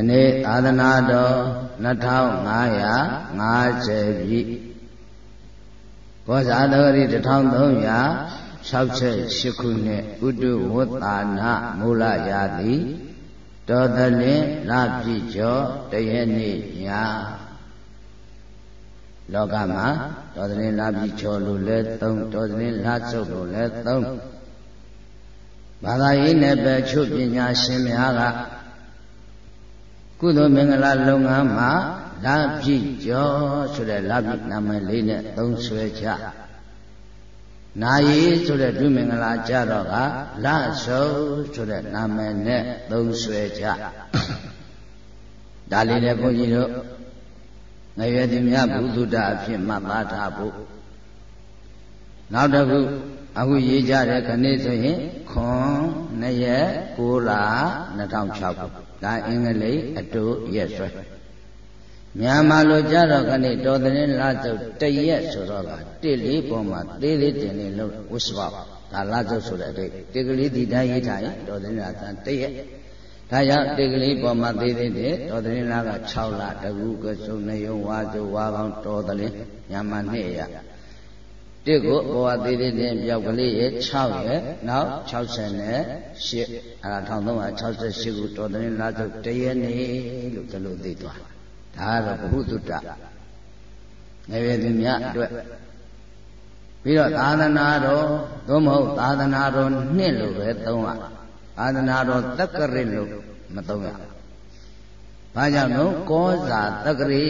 အနေ့သာသနာတော်2550ပြည့်ဘောဇာတော်ရီ1368ခုနှစ်ဥတုဝတ္တာနာမူလရာတိတော်သလင်းလပြည့်ကျော်တရနေ့ညလောကမှာတော်သလင်းလပြည့်ကျော်လို့လဲသုံးတော်သလင်းလဆုပ်လို့လဲသုံးဘာသာရေးနဲ့ပဲချုပ်ပညာရှင်များက ကုသိုလ်မင်္ဂလာလုပ်ငန်းမှာလာပြည့်ကျော်ဆိုတဲ့လာပြည့်နာမည်လေးနဲ့သုံးဆွဲကြနာယီဆိုတဲ့ဒုမင်္ဂလာကြတော့ကလဆုဆိုတဲ့နာမည်နဲ့သုံးဆွဲကြဒါလေးလည်းဘုန်းကြီးတို့ငရွယ်သူများဘုသူတအဖြစ်မှတ်သားထားဖို့နောက်တစ်ခုအခုရေးကြတဲ့ခဏဆိုရင်ခွန်2ရက်6လ2006ခု ဒါအင်္ဂလိပ်အတူရက်ဆွဲမြန်မာလိုကြတော့ခဏတော်တဲ့လာစုပ်တရက်ဆိုတော့ကတစ်လေးပေါ်မှာသေးလေးတင်လေးလို့ဝစ္စဝဒါလာစုပ်ဆိုတဲ့အတိတ်တကလေးဒီတိုင်းရေးထားရင်တော်တဲ့လာသံတရက်ဒါကြောင့်တကလေးပေါ်မှာသေးသေးတဲ့တော်တဲ့လာက6လတကူကစုံနေယုံဝါစုဝါကောင်းတော်တဲ့မြန်မာနှစ်ရ တစ်ကိုဘောဝသေးသေးတဲ့ပြောက်ကလေးရဲ့6ရဲ့နောက်68နဲ့8အဲဒါ1368ခုတော်တဲ့လာစုပ်တရက်နေလို့ဒီလိုသိသွားဒါကတော့ဘုဟုတုတ္တငယ်ရွယ်သူများအတွက်ပြီးတော့သာသနာတော်သို့မဟုတ်သာသနာတော်နှစ်လို့ပဲသုံးရသာသနာတော်တက္ကရလို့မသုံးရဘာကြောင့်လို့ကောဇာတက္ကရီ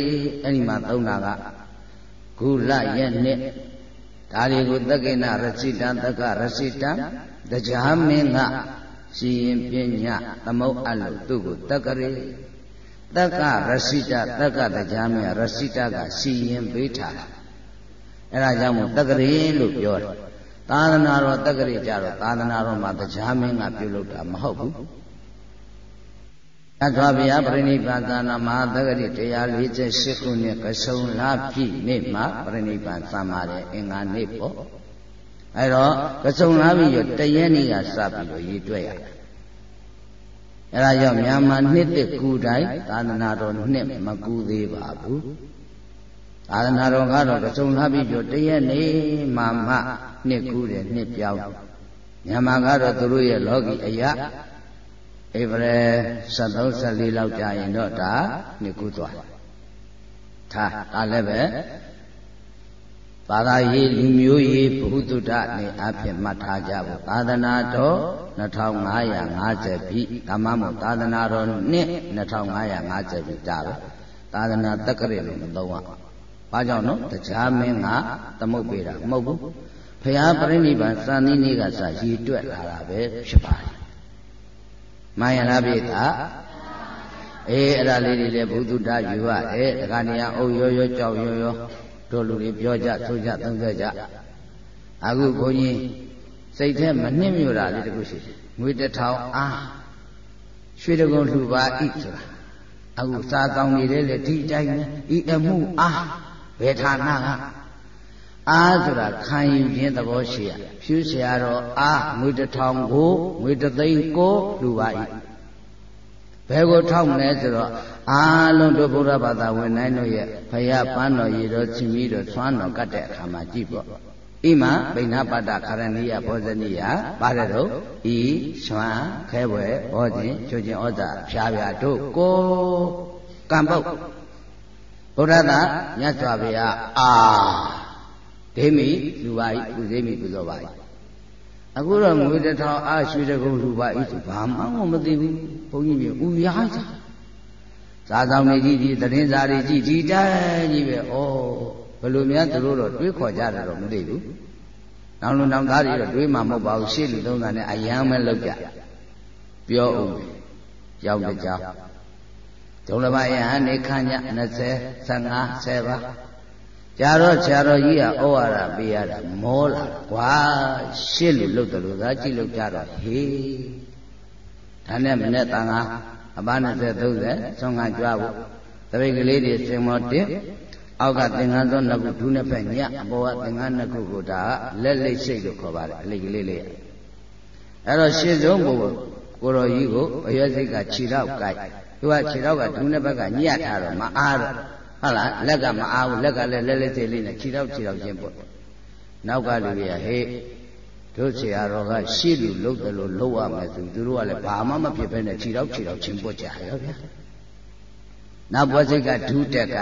အဲ့ဒီမှာသုံးတာကဂုလရဲ့နှစ် ဒါတွေကိုတက္ကိနရစိတံတက္ကရစိတံတရားမင်းကရှိရင်ပညာသမုတ်အပ်လို့သူ့ကိုတက္ကရီတက္ကရစိတတက္ကတရားမြရစိတကစီရင်ပေးထားတာအဲဒါကြောင့်မို့တက္ကရေလို့ပြောတယ်သာသနာတော်တက္ကရေကြတော့သာသနာတော်မှာတရားမင်းကပြုလုပ်တာမဟုတ်ဘူး သတ္တဝဗျာပြိဋိဘသာနာမဟာတက္ကရေ148ခုနှစ်ကဆုံလပြည့်နေ့မှာပြိဋိဘသံပါတယ်အင်္ဂါနေ့ပေါ့အဲတော့ကဆုံလပြည့်ရတရက်နေ့ကစပြီးတော့ရည်တွေ့ရတယ်အဲဒါကြောင့်မြန်မာနှစ်တကူတိုင်းသာသနာတော်နှစ်မကူသေးပါဘူးသာသနာတော်ကတော့ကြုံလာပြီးတော့တရက်နေမှမှနှစ်ကူတယ်နှစ်ပြောင်းမြန်မာကတော့သူတို့ရဲ့လောကီအရာ ဧပြီ73 74လောက်ကြာရင်တော့ဒါနှစ်ကူသွားထားဒါလည်းပဲဘာသာရေးလူမျိုးရေးဘုဟုတ္တနေအဖြစ်မှတ်ထားကြဖို့သာသနာတော်2550ပြီဓမ္မမို့သာသနာတော်နှစ်2550ပြီဒါပဲသာသနာတက္ကရလို့မသုံးရဘာကြောင့်နော်တရားမင်းကသမုတ်ပေးတာမဟုတ်ဘူးဖရာပြိဋိဘံစံနည်းနည်းကစရည်တွက်လာတာပဲဖြစ်ပါ တယ်မှန်ရလားပြိတာအေးအဲ့ဒါလေးတွေလည်းဘုသူတ္တယူရတယ်တခါနေရအုပ်ရောရောကြောက်ရောရောတို့လူတွေပြောကြဆိုကြသုံးကြကြအခုဘုန်းကြီးစိတ်ထဲမနှိမ့်မြို့တာလေးတခုရှိငွေတစ်ထောင်အားရွှေတကုံလှူပါဤဆိုတာအခုစာကောင်းနေတဲ့လေဒီတိုင်းပဲဤအမှုအားဘယ်ဌာနက အာဆိုတာခံယူခြင်းသဘောရှိရဖြူဆရာတော်အာငွေတစ်ထောင်ကိုငွေတစ်သိန်းကိုလူပါ၏ဘယ်ကိုထောက်မလဲဆိုတော့အာလုံးတို့ဘုရားဘာသာဝင်တိုင်းတို့ရဲ့ဘုရားပန်းတော်ရေတော်ချင်းပြီးတော့သွမ်းတော်ကတ်တဲ့အခါမှာကြည့်ပေါ့ဣမဗိနာပတ္တခရဏိယဘောဇနိယပါတယ်တော့ဤသွမ်းခဲပွဲဘောဇင်ချွချင်းဩဇာဖြားဖြားတို့ကိုကံပုတ်ဘုရားသာမြတ်စွာဘုရားအာ ဒိမိလူပါဤကုသိမိပူဇော်ပါဤအခုတော့ငွေတစ်ထောင်အားရွှေတကုံလူပါဤဆိုဘာမှမသိဘူးဘုန်းကြီးမြေဥရစားစားဆောင်နေကြီးဒီသတင်းစာတွေကြည့်ဒီတိုင်းကြီးပဲဩဘယ်လိုများသူတို့တော့တွေးခေါ်ကြတယ်တော့မသိဘူးနောက်လူနောက်သားတွေတော့တွေးမှမဟုတ်ပါဘူးရှေ့လူသုံးတာနဲ့အယမ်းပဲလောက်ကြပြောအောင်ရောက်တဲ့ကြောင်းဒုလဘယဟန်နေခန့်ည20 15 10ပါ ကြာတော့ဆရာတော်ကြီးကဩဝါဒပေးရတာမောလာကွာရှစ်လူလုတ်တယ်လို့သာကြည့်လို့ကြတော့ဟေးဒါနဲ့မနဲ့တန်ခါအပား20 30ဆုံးကကြွားဖို့တပိတ်ကလေးတွေစင်မောတင်အောက်ကသင်္ကန်းသောနှစ်ခုဒုနှစ်ဖက်ညအပေါ်ကသင်္ကန်းနှစ်ခုကိုဒါလက်လိတ်စိတ်လို့ခေါ်ပါတယ်အလိတ်ကလေးလေးအဲ့တော့ရှင်းဆုံးဘုံကိုတော်ကြီးကိုအရွက်စိတ်ကခြေတော့ကြိုက်သူကခြေထောက်ကဒူးနဲ့ဘက်ကညှက်ထားတော့မအားတော့ ဟုတ်လားလက်ကမအားဘူးလက်ကလည်းလဲလဲသေးလေးနဲ့ခြေထောက်ခြေထောက်ချင်းပေါ့နောက်ကလူတွေကဟေးတို့ဆရာတော်ကရှေ့လူလှုပ်တယ်လို့လှုပ်ရမယ်သူသူတို့ကလည်းဘာမှမဖြစ်ဘဲနဲ့ခြေထောက်ခြေထောက်ချင်းပွတ်ကြရောဗျာနောက်ပွတ်စိတ်ကဒူးတက်က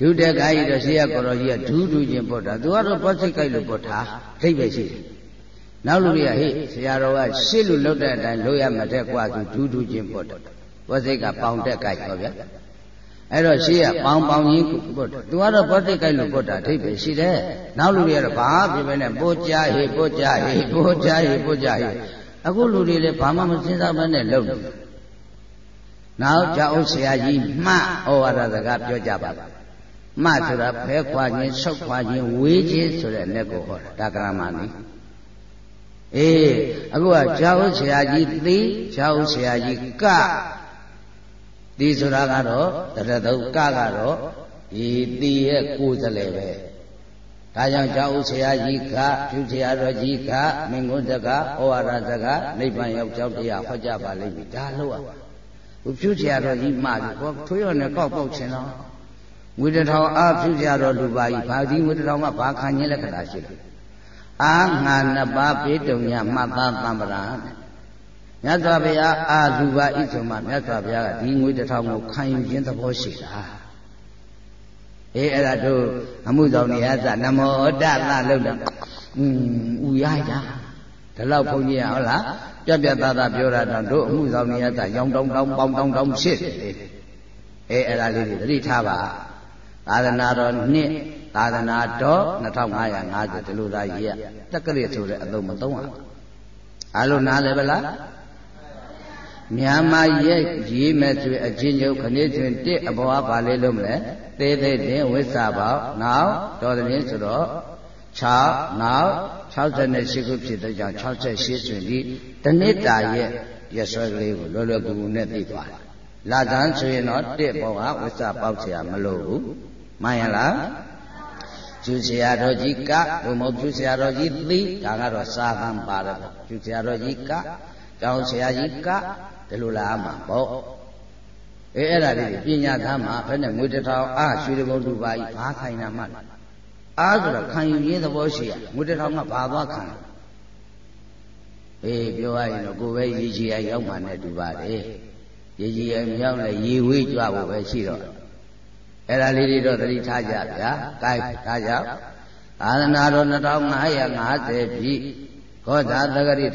ဒုတက်ကိုင်းတော့ရှေးရကိုတော်ကြီးကဒူးဒူးချင်းပွတ်တာသူကတော့ပွတ်စိတ်ကိုက်လို့ပွတ်တာဒိတ်ပဲရှိတယ်နောက်လူတွေကဟေ့ဆရာတော်ကရှေ့လူလှုပ်တဲ့အတိုင်းလှုပ်ရမှတဲ့ကွာသူဒူးဒူးချင်းပွတ်တယ်ပွတ်စိတ်ကပေါင်တက်ကိုက်တော့ဗျာ အဲ့တော့ရှေးကပေါင်ပေါင်ကြီးပွတ်သူကတော့ပွတ်စိတ်ကိုက်လို့ပွတ်တာဒိတ်ပဲရှိတယ်နောက်လူတွေကတော့ဘာပြပဲနဲ့ပို့ကြဟေ့ပို့ကြဟေ့ပို့ကြဟေ့ပို့ကြဟေ့အခုလူတွေလည်းဘာမှမစဉ်းစားဘဲနဲ့လှုပ်တယ်နောက်ကြောက်ဆရာကြီးမှဩဝါဒစကားပြောကြပါပါမှဆိုတာဖဲခွာခြင်းဆုတ်ခွာခြင်းဝေးခြင်းဆိုတဲ့လက်ကိုဟောတာဒါကရမနိအေးအခုကဂျာဟုဆရာကြီးသိဂျာဟုဆရာကြီးက ဒီဆိုတာကတော့တရတုကကတော့ဒီသိရဲ့ကိုယ်စလဲပဲဒါကြောင့်ဂျာဟုဆရာကြီးကဖြူဆရာတော်ကြီးကမင်္ဂုတကဩဝါဒစကားနိဗ္ဗာန်ရောက်ကြောက်တရားဟောကြားပါလိမ့်မယ်ဒါလို့อ่ะဖြူဆရာတော်ကြီးမှပြီကိုထွေးရနဲ့ကောက်ပေါက်ခြင်းတော့ငွေတထောင်အားဖြူကြတော်လူပါဤဘာဒီငွေတထောင်ကဘာခံခြင်းလက္ခဏာရှိလဲအာငါနှစ်ပါးပေးတုံညမှတ်သားသံပရာ မြတ်စွာဘုရားအာလူပါဤဆိုမှမြတ်စွာဘုရားကဒီငွေတထောင်ကိုခံယူခြင်းသဘောရှိတာအေးအဲ့ဒါတို့အမှုဆောင်နေရသနမောတသလို့တော့อืมဥရရဒါတော့ဘုန်းကြီးကဟုတ်လားပြက်ပြက်သားသားပြောတာတော့တို့အမှုဆောင်နေရသရောင်တောင်းတောင်းပေါင်းတောင်းတောင်းဖြစ်တယ်အေးအဲ့ဒါလေးတွေသတိထားပါသာသနာတော်နှစ်သာသနာတော်2550ဒီလိုသာရေးရတက္ကရာဆိုတဲ့အသုံးမသုံးရအားလုံးနားလည်ပလား မြန်မာရဲ့ရေးမဲ့ဆိုအချင်းချုပ်ခဏတွင်တစ်အဘောဘာလေးလုံးမလဲသေးသေးတင်ဝိသဘောက်နောက်တော်တဲ့ဆိုတော့6နောက်68ခုဖြစ်တဲ့ကြောင့်68ဆိုရင်ဒီတနစ်တာရဲ့ရဆွဲကလေးကိုလွယ်လွယ်ကူကူနဲ့သိသွားတယ်လာသန်းဆိုရင်တော့တစ်ဘောကဝိသပေါက်เสียမလို့ဘူးမှန်ရလားကျူဆရာတော်ကြီးကဘုံမကျူဆရာတော်ကြီးသိဒါကတော့စာကံပါတယ်ကျူဆရာတော်ကြီးကတောင်းဆရာကြီးက ဒီလိုလားမှာပေါ့အဲအဲ့ဒါလေးပညာသားမှာဘယ်နဲ့ငွေတထောင်အာရွှေတဘုံလူပါကြီးဘာခိုင်နာမှအားဆိုတော့ခံယူရင်းသဘောရှိရငွေတထောင်ကဘာသွားခံအေးပြောရရင်တော့ကိုယ်ပဲရည်ကြီးရရောက်မှနဲ့တူပါတယ်ရည်ကြီးရမြောက်လဲရည်ဝေးကြွဖို့ပဲရှိတော့အဲ့ဒါလေးတွေတော့သတိထားကြဗျာ။ကဲဒါကြောင့်သာသနာတော်2550ပြည့်ခောသာတဂရိ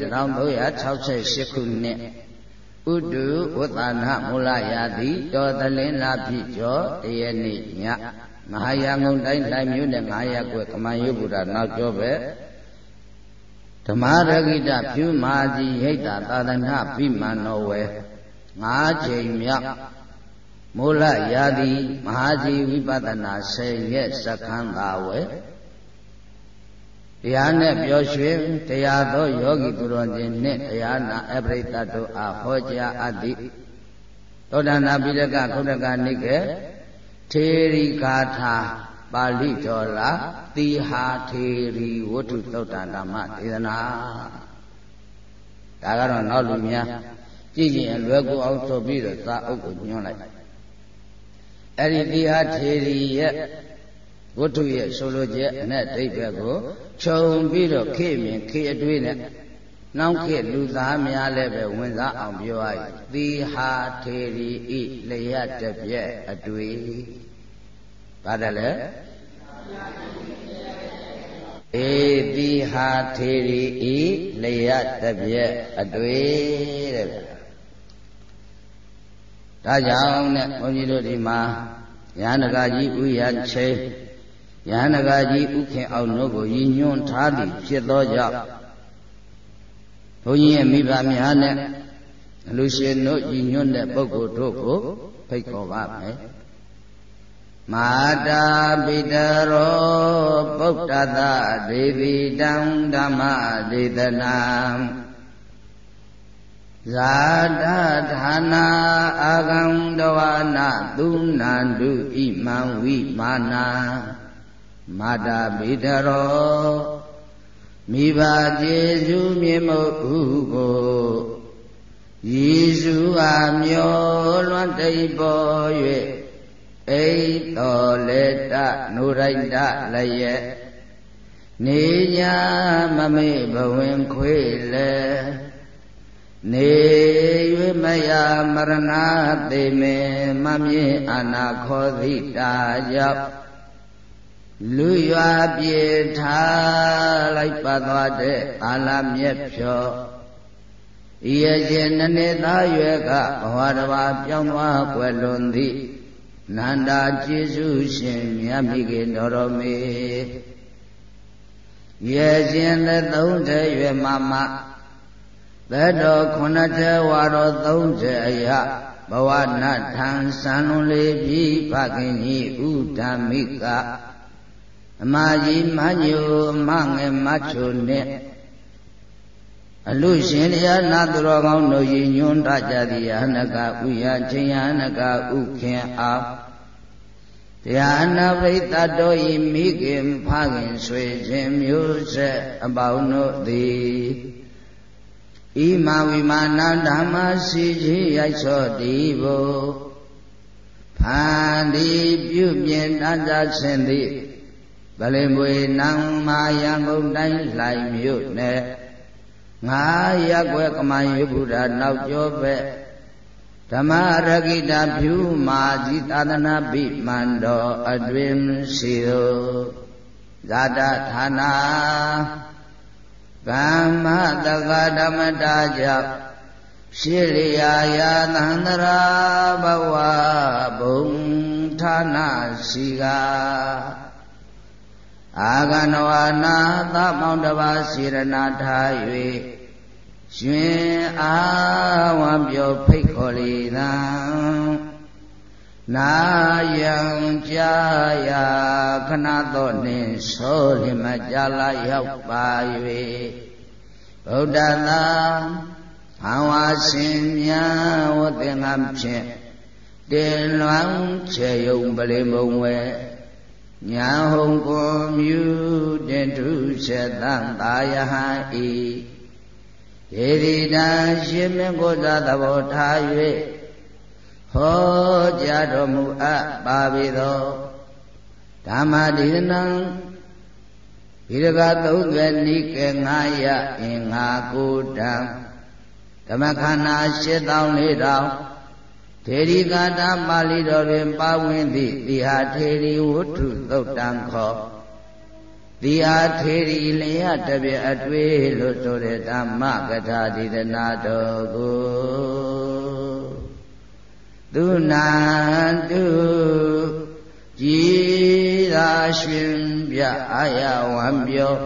1368ခုနှစ် ဥတုဝတ္တနာမူလရာတိတော်သလင်းလာပြည့်ကျော်တရနေ့ညမဟာယာငုံတိုင်းတိုင်းမြို့နယ်900ကွယ်ကမန်ယုဗုဒ္ဓနောက်ကျောပဲဓမ္မရဂိတဖြူမာကြီးဟိတ်တာသာသနာပိမန်တော်ဝဲ၅ချိန်မြောက်မူလရာတိမဟာစီဝိပဿနာဆယ်ရက်စခန်းသာဝဲ တရားနဲ့ပျော်ရွှင်တရားသောယောဂီသူတော်ရှင်နှင့်တရားနာအပရိသတ်တို့အားဟောကြားအပ်သည့်သောတနာပိရကခုနကနိကေထေရီဂါထာပါဠိတော်လာတိဟာထေရီဝတ္ထုသုတ်တဓမ္မဒေသနာဒါကတော့နောက်လူများကြည့်ရင်လွယ်ကူအောင်ဆိုပြီးတော့သာအုပ်ကိုညွှန်းလိုက်အဲ့ဒီတိဟာထေရီရဲ့ ဝတ္ထုရဲ့ဆိုလိုချက်နဲ့ဒိဋ္ဌိကိုခြုံပြီးတော့ခေမြင်ခေအတွေ့နဲ့နောက်ခေလူသားများလည်းပဲဝင်စားအောင်ပြောရည်သီဟာထေရီဤလျက်တပြက်အတွေ့ပါတယ်လေဧတိဟာထေရီဤလျက်တပြက်အတွေ့တဲ့ဒါကြောင့်နဲ့ဘုန်းကြီးတို့ဒီမှာရဟန္တာကြီးဥယျာချေ ရဟန္တာကြီးဥခင်အောင်တို့ကိုရည်ညွှန်းထားသည်ဖြစ်သောကြောင့်ဘုန်းကြီးရဲ့မိဘများနဲ့လူရှင်တို့ရည်ညွှန်းတဲ့ပုဂ္ဂိုလ်တို့ကိုဖိတ်ခေါ်ပါမယ်မာတာပိတရောပုဒ္ဒတဒေဝီတံဓမ္မဒေသနာဇာတဌာနာအာကံတဝနာသူနန္တုဣမံဝိမာနာ မာတာဗိဒရောမိဘကျေစုမြင့်မုတ်ဟုကိုယေရှုအားမျောလတိပေါ်၍အိတော်လေတနုရိုက်တလည်းရဲ့နေညာမမေဘဝင်ခွေလေနေ၍မယမရဏသေမေမမြင်အနာခောသီတာကြောင့် လူရွာပြေထားလိုက်ပါသွားတဲ့အာလမြက်ဖြောဤရခြင်းနနေသားရွယ်ကဘဝတစ်ပါးပြောင်းသွားွယ်လွန်သည်နန္ဒာကျေးဇူးရှင်မြတ်မိခင်တော်တော်မေရဲ့ခြင်းသက်သုံးတဲ့ရွယ်မမသက်တော်ခုနှစ်တဲ့ဝါတော်သုံးတဲ့အရာဘဝနထံစံလုံးလေးပြီးဖခင်ကြီးဥဒ္ဓမိက အမကြီးမညိုမငယ်မချိုနဲ့အလူရှင်တရားနာသူတော်ကောင်းတို့ရည်ညွန်းတကြသည်အနကဥယချင်းယနကဥခင်အောင်တရားနာပရိသတ်တို့ဤမိခင်ဖခင်ဆွေခြင်းမျိုးဆက်အပေါင်းတို့သည်ဤမဝိမာနဓမ္မရှိခြင်းရိုက်ချောတိဘုဖန်ဒီပြုပြင်တတ်ကြခြင်းသည် ဗလင်မွေနံမာယံကုန်တိုင်းလှိုင်မြို့နယ်ငါရက်ွယ်ကမယေဘုရားနောက်ကျောပဲ့ဓမ္မရကိတာဖြူမာကြီးသာသနာပိမန္တောအတွင်ရှိသောဇာတဌာနာကမ္မတက္ကဓမ္မတာကြောင့်ရှိရိယာယာသန္တရာဘဝဘုံဌာနရှိက အာဂနဝနာသမောင်တပါစေရနာထား၍ရှင်အာဝံပြောဖိတ်ခေါ်လေသံနာယံကြာယာခဏတော့နှင့်သောလင်မကြာလာရောက်ပါ၍ဗုဒ္ဓသာဟံဝါရှင်မြတ်ဝတ္တင်္ဂဖြင့်တင်လွမ်းချေယုံပလိမုံဝဲ ညာဟုံကိုမြူတင်ထုချက်သံသာယဟံဤဒေဒီတံရှင်မင်းကိုယ်သာသဘောထား၍ဟောကြားတော်မူအပ်ပါပေသောဓမ္မဒေသနံဘိရကသုံးသွဲနိကေ9ရအင်္ဂါကိုတံဓမ္မခန္ဓာ7400 ထေရီကာတာပါဠိတော်တွင်ပါဝင်သည့်တိဟာထေရီဝတ္ထုသုတ်တံခောဒီအားထေရီလျတပြအတွေ့လို့ဆိုတဲ့ဓမ္မကထာဒီဒနာတော်ကိုသူနာတုကြည်သာရှင်ပြအာယဝံပြော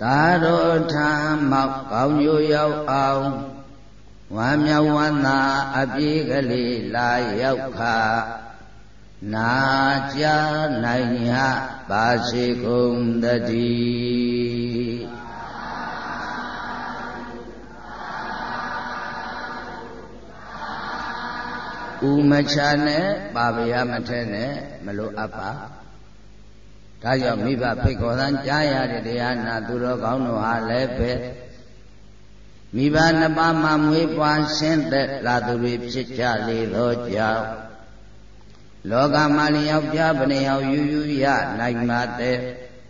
သာတော်ထံမောက်ကောင်းညိုရောက်အောင် ဝမ်းမြောက်ဝမ်းသာအပြေးကလေးလာရောက်ခါနာကြနိုင်ဟပါစေကုန်တည်းဥမချနဲ့ပါဗျာမထဲနဲ့မလို့အပ်ပါဒါကြောင့်မိဘဖိတ်ခေါ်သံကြားရတဲ့တရားနာသူတော်ကောင်းတို့ဟာလည်းပဲ မိဘနှစ်ပါးမှမွေးပွားဆင်းသက်လာသူတွေဖြစ်ကြလေသောကြောင့်လောကမှာလျောက်ပြဘယ်နှယောက်ယူယူရနိုင်ပါတဲ့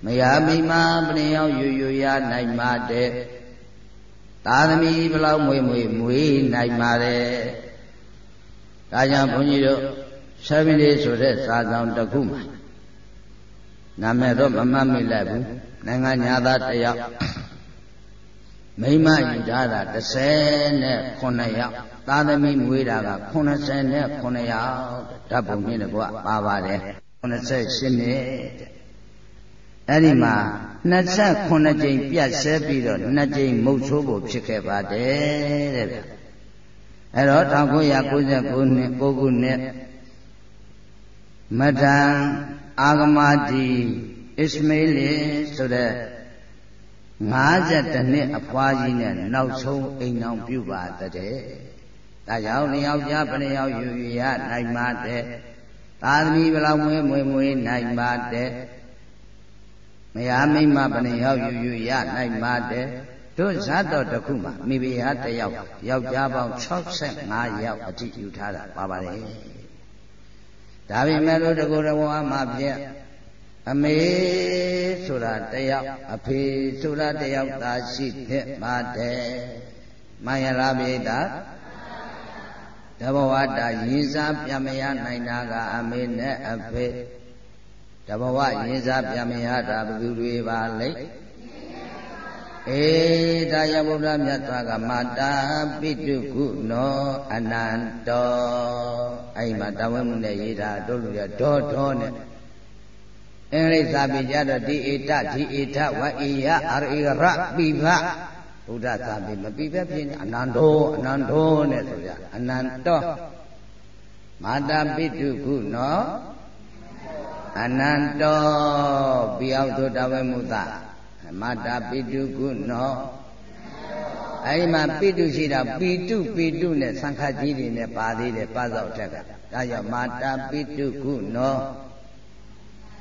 မယားမိမဘယ်နှယောက်ယူယူရနိုင်ပါတဲ့သာသမီဘလောက်မွေမွေမွေနိုင်ပါတယ်ဒါကြောင့်ဘုန်းကြီးတို့ဆယ်မိလေးဆိုတဲ့စာဆောင်တစ်ခုမှာနာမည်တော့မမှတ်မိလိုက်ဘူးနိုင်ငံညာသားတယောက် မိမယူထားတာ39ယောက်သာသမီမွေးတာက89ယောက်ဓာတ်ပုံနဲ့ကွာပါပါတယ်88နှစ်အဲ့ဒီမှာ29ကြိမ်ပြတ်ဆဲပြီးတော့2ကြိမ်မုတ်ဆိုးဖို့ဖြစ်ခဲ့ပါတယ်တဲ့အဲ့တော့1999နှစ်9ခုနှစ်မဒန်အာဂမတီအစ္စမေးလဆိုတဲ့ 52နှစ်အဖွားကြီးနဲ့နောက်ဆုံးအိမ်အောင်ပြုပါတဲ့။ဒါကြောင့်လျောက်ကြဘယ်လျောက်ယူရနိုင်ပါတဲ့။သာသမီဘလောက်မွေးမွေးမွေးနိုင်ပါတဲ့။မယားမိမဘယ်လျောက်ယူယူရနိုင်ပါတဲ့။တို့ဇတ်တော်တစ်ခုမှာမိဖုရားတစ်ယောက်ယောက်ျားပေါင်း65ယောက်အတိယူထားတာပါပါတယ်ဒါပေမဲ့လို့တကူတော်ဝါမှာဖြင့် အမေဆိုတာတယောက်အဖေဆိုတာတယောက်သာရှိဖြစ်ပါတယ်မှန်ရလားပြိတ္တာတဘဝတာရင်းစားပြမရနိုင်တာကအမေနဲ့အဖေတဘဝရင်းစားပြမရတာဘယ်သူတွေပါလိမ့်အေဒါယဗုဒ္ဓမြတ်စွာကမာတာပိတုကုနောအနန္တောအဲ့မှာတဝဲမှုနဲ့ရေးတာတို့လူရဒေါဒေါနဲ့ အင်္ဂလိပ်စာပေကြတော့ဒီဧတဒီဧထဝဣယအရိရပိဘဘုရားစာပေမပိဘဖြစ်နေအနန္တောအနန္တောနဲ့ဆိုကြအနန္တောမာတာပိတုကုနောအနန္တောပြီးအောင်သို့တဝဲမှုသာမတာပိတုကုနောအဲဒီမှာပိတုရှိတာပိတုပိတုနဲ့သံခါကြီးတွေနဲ့ပါသေးတယ်ပါသောက်ထက်ကဒါကြောင့်မာတာပိတုကုနော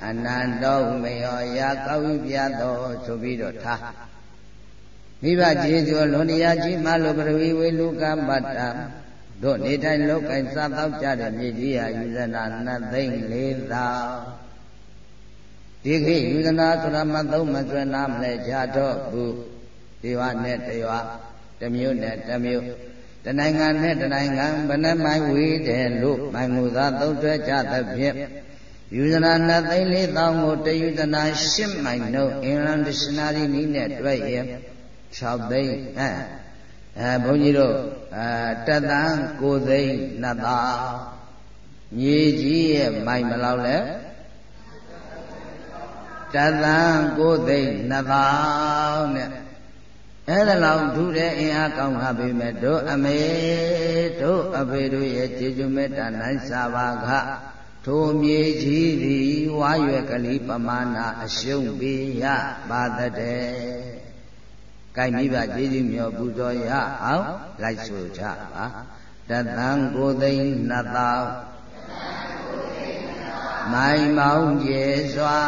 အနန္တောမေယောယာကောက်ပြသောဆိုပြီးတော့ထားမိဘကျေးဇူးလွန်တရားကြီးမှလို့ပရဝီဝေလူကပတ္တတို့နေတိုင်းလောက်ကင်စားတော့ကြတဲ့မြေကြီးဟာယူဇနာနှစ်သိန်းလေးသောဒီခေယူဇနာဆိုတာမသုံးမကျွဲနာမလဲကြတော့ဘူးဒီဝနဲ့တရွာတမျိုးနဲ့တမျိုးတနိုင်ငံနဲ့တနိုင်ငံဘယ်နှမိုင်ဝေးတယ်လို့မိုင်ငူသာသုံးတွဲကြသဖြင့် ယူဇနာနှစ်သိန်းလေးသောင်းကိုတယူဇနာရှစ်မိုင်နှုတ်အင်္ဂလန်ဒစ်ရှင်နာရီနည်းနဲ့တွဲရင်6သိန်းအဲအဲဘုန်းကြီးတို့အဲတသန်း9သိန်းနှစ်သောင်းမြေကြီးရဲ့မိုင်မလောက်လဲတသန်း9သိန်းနှစ်သောင်းနဲ့အဲ့ဒါလောက်ထူတဲ့အင်အားကောင်းဟာပေမဲ့တို့အမေတို့အဖေတို့ရဲ့ကျေးဇူးမေတ္တာနိုင်စာပါက ထိုမြေကြီးသည်ဝါရွယ်ကလေးပမာဏအရှုံးပေးရပါတဲ့။ကိုင်မိဘကျေးဇူးမြော်ပူဇော်ရအောင်လိုက်ဆိုကြပါ။တသံကိုသိန်းနှစ်သောင်းမိုင်မောင်းကျေစွာ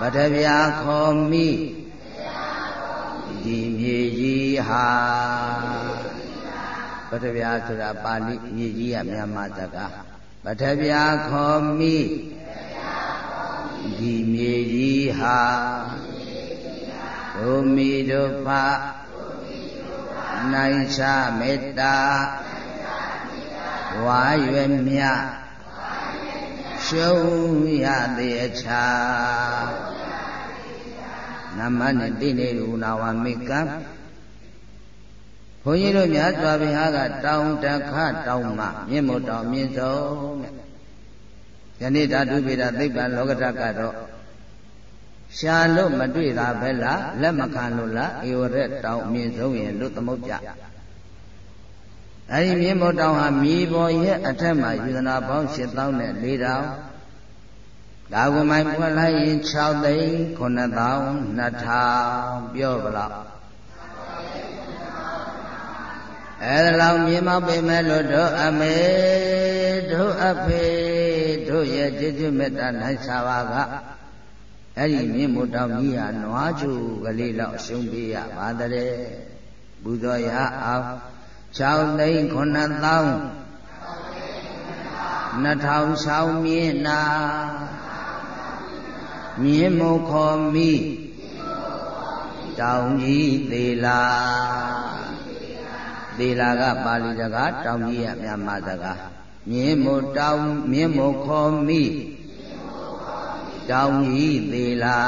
ပထဗျာခေါ်မိဒီမြေကြီးဟာ ပထဗျာဆိုတာပါဠိမြေကြီးကမြန်မာစကားပထဗျာခေါ်မိဒီမြေကြီးဟာဒုမီဒုဖနိုင်ချမေတ္တာဝါရွယ်မြရှုံးရသည်အခြားနမနဲ့တိနေရူနာဝမိကံဘု န်းကြီးတို့မြတ်စွာဘုရားကတောင်တခတောင်မှမြင့်မို့တောင်မြင့်ဆုံးတဲ့ယနေ့ဓာတုပေဒသိပ္ပံလောကဓာတ်ကတော့ရှာလို့မတွေ့တာပဲလားလက်မခံလို့လားဧဝရက်တောင်မြင့်ဆုံးရင်လို့သမုတ်ကြအဲဒီမြင့်မို့တောင်ဟာမြေပေါ်ရဲ့အထက်မှာယူဇနာပေါင်း8000နဲ့4000ဒါကမိုင်ဖွင့်လိုက်ရင်6သိန်း9000 2000ပြောဗလား အဲဒါလောက်မြင်မောက်ပေမဲ့လို့တို့အမေတို့အဖေတို့ရဲ့ကျေးဇူးမေတ္တာနိုင်စာပါကအဲ့ဒီမြင့်မို့တောင်ကြီးဟာနွားချိုကလေးလောက်ရှုံးပေးရပါတဲ့ဘုသောရအောင်6သိန်း9000 2000ဆောင်မြင့်နာမြင့်မို့ခေါ်မိတောင်ကြီးသေးလား သေလာကပါဠိစကားတောင်ကြီးရမြန်မာစကားမြင်းမို့တောင်မြင်းမို့ခေါ်မိတောင်ကြီးသေလာ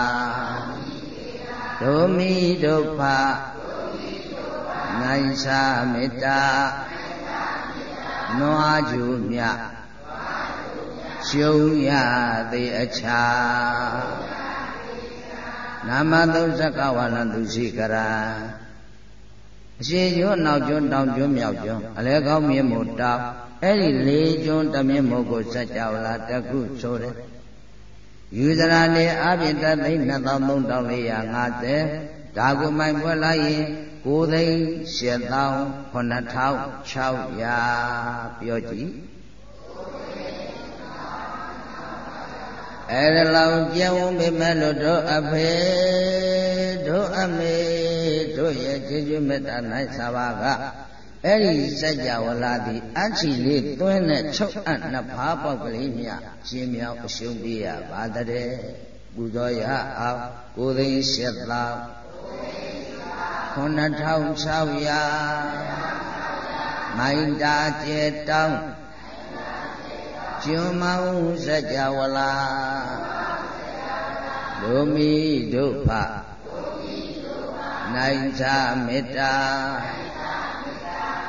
ဒုမိဒုဖနိုင်စာမေတ္တာနွားကျူမြရှုံးရသေးအခြားနာမသုဇကဝါလံသူရှိကရာ အရှိကျွန်းနောက်ကျွန်းတောင်ကျွန်းမြောက်ကျွန်းအလဲကောင်းမြင့်မို့တောင်အဲ့ဒီလေးကျွန်းတမြင့်မို့ကိုစัจ java လာတခုဆိုတယ်ယူဇရာနေအပြင်တသိန်း2350ဒါကုမိုင်ပွဲလိုက်ရင်9သိန်း8600ပြောကြည့်အဲ့ဒါလောက်ကျန်ဝင်ပေမဲ့လို့တို့အဖေတို့အမေ တို့ရဲ့ကျေးဇူးမေတ္တာ၌သာပါကအဲ့ဒီစัจ java လာသည်အချီလေးသွင်းတဲ့ချုပ်အပ်နှစ်ဖားပေါက်ကလေးမြရှင်းမြောက်အရှုံးပေးရပါတဲ့ပူဇော်ရအောင်ကိုသိန်းရှစ်သောင်း9600မိုင်တာကျဲတောင်းကျွမ်းမောင်းစัจ java လာလူမီတို့ဖ နိုင်ချမေတ္တာ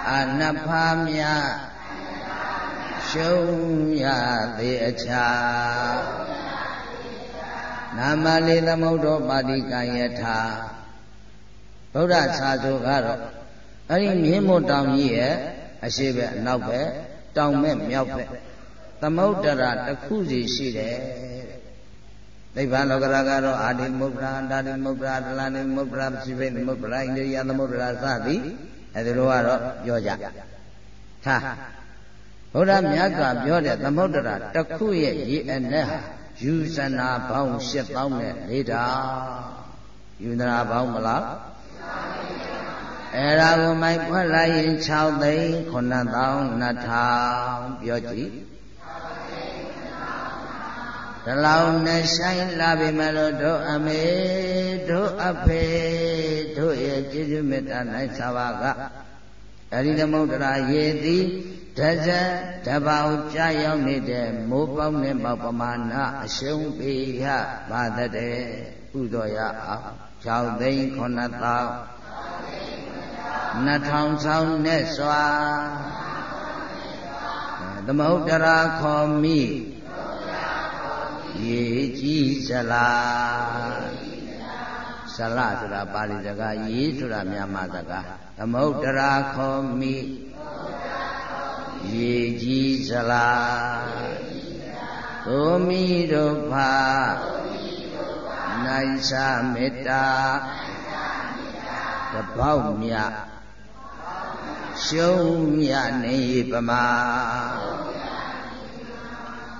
အနဖာမြရှုံးရသေးအချာနာမလေးသမုဒ္ဓပါတိကယထာဗုဒ္ဓဆာဆိုကတော့အဲ့ဒီမြင်းမတောင်ကြီးရဲ့အရှိဘက်အနောက်ဘက်တောင်မဲ့မြောက်ဘက်သမုဒ္ဒရာတစ်ခုစီရှိတယ် နိဗ္ဗာန်လောကရာကတော့အာတိမုဒ္ဒရာအန္တာတိမုဒ္ဒရာဒလနိမုဒ္ဒရာပိပိမုဒ္ဒရာဣန္ဒိယသမုဒ္ဒရာစသည်အဲဒီလိုကတော့ပြောကြဟာဘုရားမြတ်ကပြောတဲ့သမုဒ္ဒရာတစ်ခုရဲ့ရေအနက်ဟာယူဇနာပေါင်း8000နဲ့နေတာယူဇနာပေါင်းမလားအဲ့ဒါကိုမိုက်ဖွက်လိုက်ရင်6သိန်း9000 2000ပြောကြည့် တလောင်နဲ့ဆိုင်လာပြီမလို့တို့အမေတို့အဖေတို့ရဲ့ကျေးဇူးမေတ္တာ၌သာပါကအရိသမုဒ္ဒရာရေသည်တဇတပေါကြာရောက်နေတဲ့မိုးပေါင်းနဲ့ပေါပမာဏအရှုံးပေရပါတဲ့ဥတော်ရအောင်6သိန်း9000 2000ဆောင်းနဲ့စွာသမုဒ္ဒရာခေါ်မိ ရေကြီးစလားဇလဆိုတာပါဠိစကားရေဆိုတာမြန်မာစကားသမုဒ္ဒရာခေါ်မိရေကြီးစလားကိုမိတို့ဖာနိုင်စာမေတ္တာတပေါက်မြရှုံးမြနေပမာ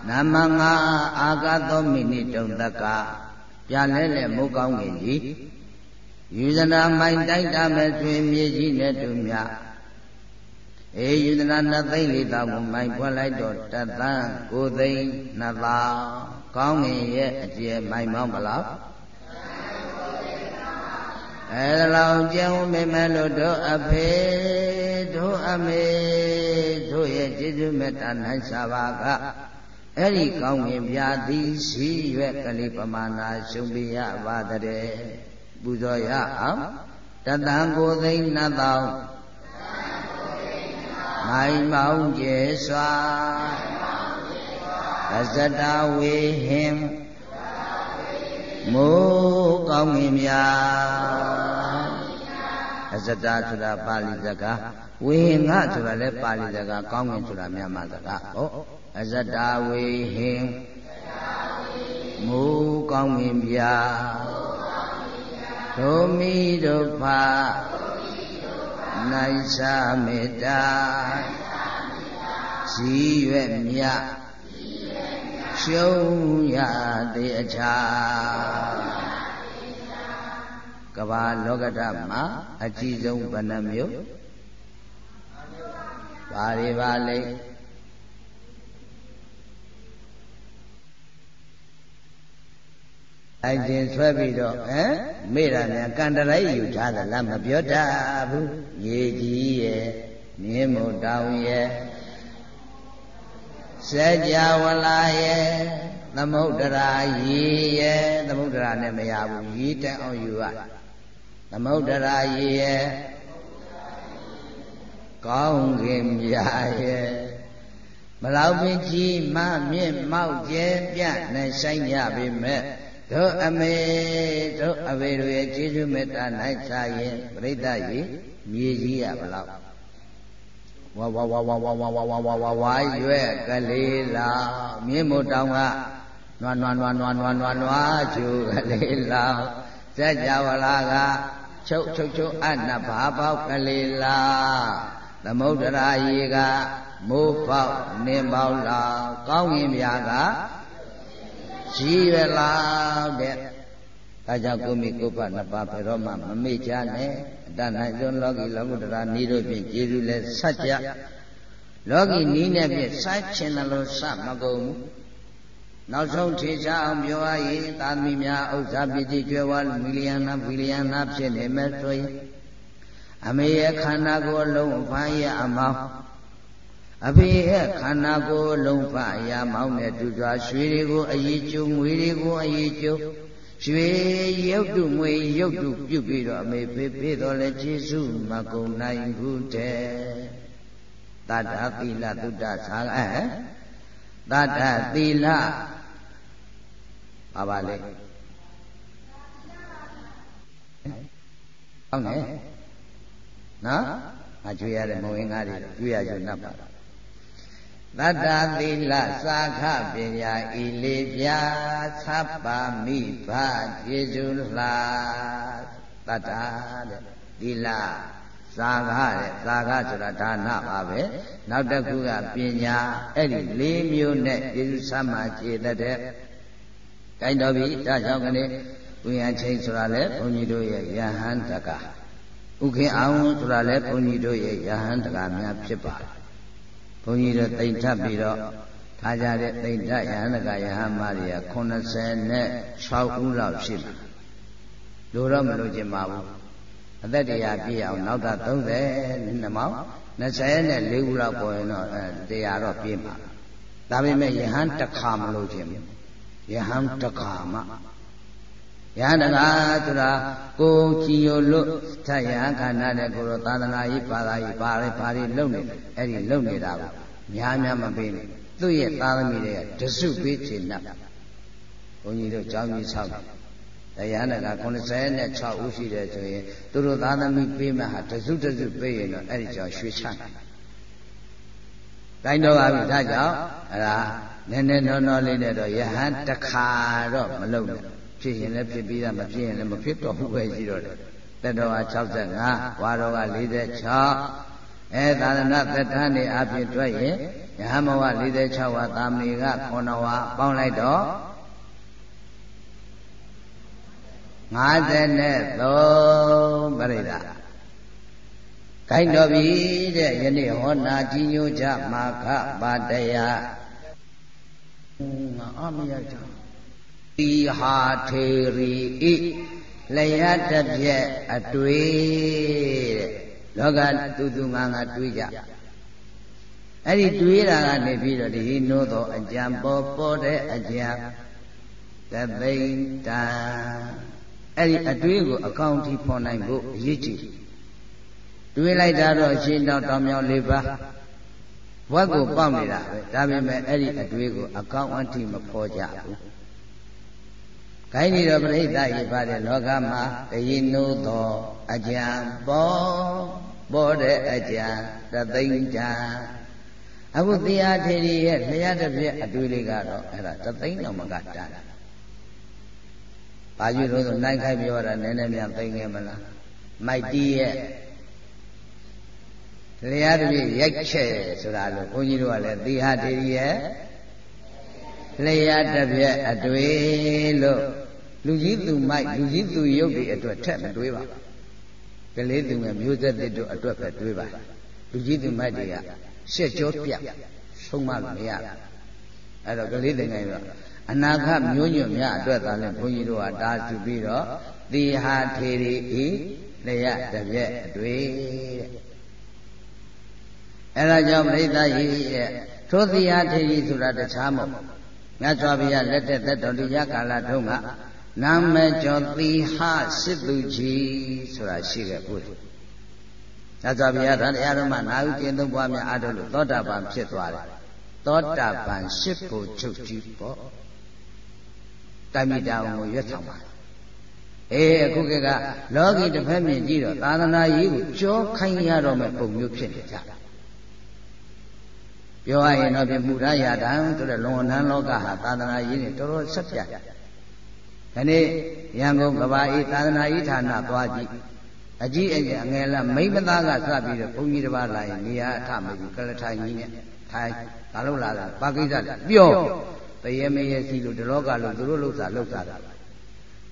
နမငါအာဂသောမိနိတုံတကပြန်လဲလဲမိုးကောင်းငင်ကြီးယူဇနာမိုင်တိုက်တာမဲ့တွင်မြေကြီးနဲ့တူမြအေးယူဇနာနှစ်သိန်းလေးတောင်ကိုမိုင်ဖွက်လိုက်တော့တသန်းကိုသိန်းနှစ်သောင်းကောင်းငင်ရဲ့အကျယ်မိုင်မောင်းဘလောက်အဲဒါလောက်ကျင်းမိမဲ့လို့တို့အဖေတို့အမေတို့ရဲ့ကျေးဇူးမေတ္တာနိုင်စာပါက အဲ့ဒီကောင်းငင်ပြသည်ရှိရွက်ကလေးပမာဏရှုံပြရပါတဲ့ပူဇော်ရအောင်တတန်ကိုသိန်းနှစ်သောင်းမိုင်မောင်းကျဲစွာအဇတဝေဟင်မိုးကောင်းငင်များအဇတဆိုတာပါဠိစကားဝေဟင်ငဆိုတာလည်းပါဠိစကားကောင်းငင်ဆိုတာမြန်မာစကားဟုတ် အဇတဝေဟင်မူကောင်းငင်ပြဒုမိဒုဖနိုင်စာမေတ္တာဇီးရွက်မြရှုံးရသေးအချာကဘာလောကဓာတ်မှာအကြီးဆုံးဘယ်နှမျိုးပါရိပါလိမ့် အိုက်တင်ဆွဲပြီးတော့ဟမ်မေ့တာများကန္တရိုက်ယူထားသလားမပြောတတ်ဘူးရေကြီးရဲ့မြင်းမို့တောင်ရဲ့စัจ java လာရဲ့သမုဒ္ဒရာရေရဲ့သမုဒ္ဒရာနဲ့မရဘူးရေတက်အောင်ယူရသမုဒ္ဒရာရေရဲ့ကောင်းခင်မြာရဲ့မလောက်ပင်ကြီးမမြင့်မောက်ကျဲပြနဲ့ဆိုင်ကြပေမဲ့ တို့အမေတို့အဘေတို့ရဲ့ကျေးဇူးမေတ္တာ၌စာရင်ပြိဋ္ဌာကြီးမြေကြီးရဘလောက်ဝါဝါဝါဝါဝါဝါဝါဝါဝါဝါဝါရွက်ကလေးလောင်မြင်းမို့တောင်ကနွားနွားနွားနွားနွားနွားနွားကျူကလေးလောင်စัจ java လာကချုပ်ချုပ်ချုပ်အနဘာပေါက်ကလေးလောင်သမုဒ္ဒရာရေကမိုးပေါက်နင်းပေါက်လောင်ကောင်းငင်ပြာက ကြီးရလောက်တဲ့ဒါကြောင့်ကိုမိကိုဖနှစ်ပါးဘယ်တော့မှမမေ့ကြနဲ့အတဏ္ဍဇွန်လောကီလောကုတ္တရာဤတို့ဖြင့်ကျေစုလဲဆက်ကြလောကီနီးနဲ့ဖြင့်စိုက်ချင်တယ်လို့စမကုန်ဘူးနောက်ဆုံးထေချအောင်ပြောရရင်သာသမီများဥစ္စာပစ္စည်းကျွဲဝါမီလီယံနာဘီလီယံနာဖြစ်နေမဲ့ဆိုရင်အမေရဲ့ခန္ဓာကိုယ်လုံးဖန်ရအမောင်း အဖေရဲ့ခန္ဓာကိုယ်လုံးဖန်ရမောင်းနဲ့တူစွာရွှေတွေကိုအရေးကျုံငွေတွေကိုအရေးကျုံရွှေရုပ်တုငွေရုပ်တုပြုတ်ပြီးတော့အမေဖေးဖေးတော့လဲကျေးဇူးမကုန်နိုင်ဘူးတဲ့တတ္တသီလသုတ္တသာအဲတတ္တသီလပါပါလေဟုတ်နဲ့နော်ငါကြွေရတဲ့မဝင်ကားတွေကြွေရကြနပ်ပါ တတ္တသီလသာခပညာဤလေးပြသဗ္ဗမိဘကျေစုလာတတ္တတဲ့သီလသာခတဲ့သာခဆိုတာဒါနပါပဲနောက်တစ်ခုကပညာအဲ့ဒီ၄မျိုးနဲ့ကျေစုဆမ်းမှခြေတဲ့ကိုင်းတော်ပြီဒါကြောင့်ကနေ့ဝိညာဉ်ချင်းဆိုတာလေဘုန်းကြီးတို့ရဲ့ယဟန်တကဥခင်အောင်ဆိုတာလေဘုန်းကြီးတို့ရဲ့ယဟန်တကများဖြစ်ပါတယ် ဘုန်းကြီးတို့တိမ်ထပ်ပြီးတော့ထားကြတဲ့တိမ်ထယဟန်တကယဟန်မတွေက86ဦးလောက်ရှိမှာလိုတော့မလိုချင်ပါဘူးအသက်တရားပြည့်အောင်နောက်တာ30နှစ်မောင်24ဦးလောက်ပေါ်ရင်တော့တရားတော့ပြည့်မှာဒါပေမဲ့ယဟန်တစ်ခါမလို့ခြင်းဘူးယဟန်တကာမ ယဟန်တကာဆိုတာကိုကြည်ရလို့သတ်ယဟန်ခန္ဓာတဲ့ကိုရောသာသနာရေးဘာသာရေးဘာလဲဘာတွေလုပ်နေအဲ့ဒီလုပ်နေတာကိုများများမပေးနဲ့သူ့ရဲ့သားသမီးတွေကတစုပေးချင်တတ်ဘုန်းကြီးတို့ကြောင်းကြီးဆောက်တယ်တရားနာက96ဦးရှိတယ်ဆိုရင်သူတို့သားသမီးပေးမှဟာတစုတစုပေးရင်တော့အဲ့ဒီကြောင့်ရွှေချတယ်။တိုင်းတော့ပါပြီဒါကြောင့်အဲ့ဒါနည်းနည်းနော်နော်လေးနဲ့တော့ယဟန်တခါတော့မလုံနဲ့ ဖြစ်ရင်လည်းဖြစ်ပြီးသားမဖြစ်ရင်လည်းမဖြစ်တော့ဘူးပဲရှိတော့တယ်တက်တော်က65ဝါတော်က46အဲသာသနာသက်တမ်းနေအဖြစ်တွက်ရင်ယဟမဝ46ဝါသာမဏေက9ဝါပေါင်းလိုက်တော့53ပြိဿခိုင်းတော်ပြီတဲ့ယနေ့ဟောနာကြီးညိုကြမာခပါတယငါအမရကြ တိဟာထေရီဣလျက်တပြက်အတွေ့တဲ့လောကတူတူငါငါတွေးကြအဲ့ဒီတွေးတာကနေပြီးတော့ဒီနိုးတော့အကြံပေါ်ပေါ်တဲ့အကြံသသိမ့်တံအဲ့ဒီအတွေးကိုအကောင့်ထိဖော်နိုင်ဖို့အရေးကြီးတွေးလိုက်တာတော့ရှင်းတော့တောင်မြောက်လေးပါဘဝကိုပေါက်နေတာပဲဒါပေမဲ့အဲ့ဒီအတွေးကိုအကောင့်အထိမဖော်ကြဘူး ခိုင်းနေတော့ပြိဿရေပါတဲ့လောကမှာတရင်နိုးသောအကြံပေါ်ပေါ်တဲ့အကြံတသိမ့်တံအခုတရားထေရီရဲ့လျှက်တစ်ပြက်အတွေ့လေးကတော့အဲ့ဒါတသိမ့်တော့မကတတ်တာဘာကြီးလို့ဆိုနိုင်ခိုင်းပြောတာနည်းနည်းများသိငယ်မလားမိုက်တီးရဲ့တရားတပြည့်ရိုက်ချက်ဆိုတာလို့ဘုန်းကြီးတို့ကလည်းသီဟတေရီရဲ့ လျှက်တစ်ပြက်အတွေ့လို့လူကြီးသူမိုက်လူကြီးသူရုပ်တွေအတွက်ထက်မတွေးပါကလေးသူငယ်မျိုးသက်တို့အတွက်ပဲတွေးပါလူကြီးသူမိုက်တွေကရှက်ကြောပြဆုံးမလို့မရဘူးအဲ့တော့ကလေးသူငယ်တော့အနာဂတ်မျိုးညွန့်များအတွက်သာလဲဘုန်းကြီးတို့ကတားစုပြီးတော့သီဟာထေရီဤလျက်တစ်ပြက်အတွေ့တဲ့အဲ့ဒါကြောင့်ပြိဿကြီးတဲ့ထိုသီဟာထေရီဆိုတာတခြားမဟုတ် မြတ်စွာဘုရားလက်တဲ့သက်တော်တရားကာလထုံးကနာမကျော်သီဟစစ်သူကြီးဆိုတာရှိခဲ့ဘူး။သာသာဘုရားတရားတော်မှာနာဟုကျင့်သုံးပွားများအားထုတ်လို့သောတာပန်ဖြစ်သွားတယ်။သောတာပန်ရှစ်ဖို့ချုပ်ကြီးပေါ့။တမိတာကိုရွတ်ဆောင်ပါအေးအခုကလောကီတစ်ဖက်မြင်ကြည့်တော့သာသနာရေးကိုကြောခိုင်းရတော့မဲ့ပုံမျိုးဖြစ်နေကြတာ ပြောရရင်တော့ပြမှုရရတံဆိုတဲ့လုံဝဏန်းလောကဟာသာသနာရေးနဲ့တော်တော်ဆက်ပြတ်ဒီနေ့ရန်ကုန်ကဘာအေးသာသနာရေးဌာနသွားကြည့်အကြီးအကျယ်အငယ်လားမိမသားကစပြီးတော့ဘုန်းကြီးတစ်ပါးလာရင်နေရာအထမကြီးကလထိုင်ကြီးနဲ့ထိုင်ဘာလို့လာတာဘာကိစ္စလဲပြောတရေမရေစီလို့ဒီလောကလို့သူတို့လှုပ်တာလှုပ်တာ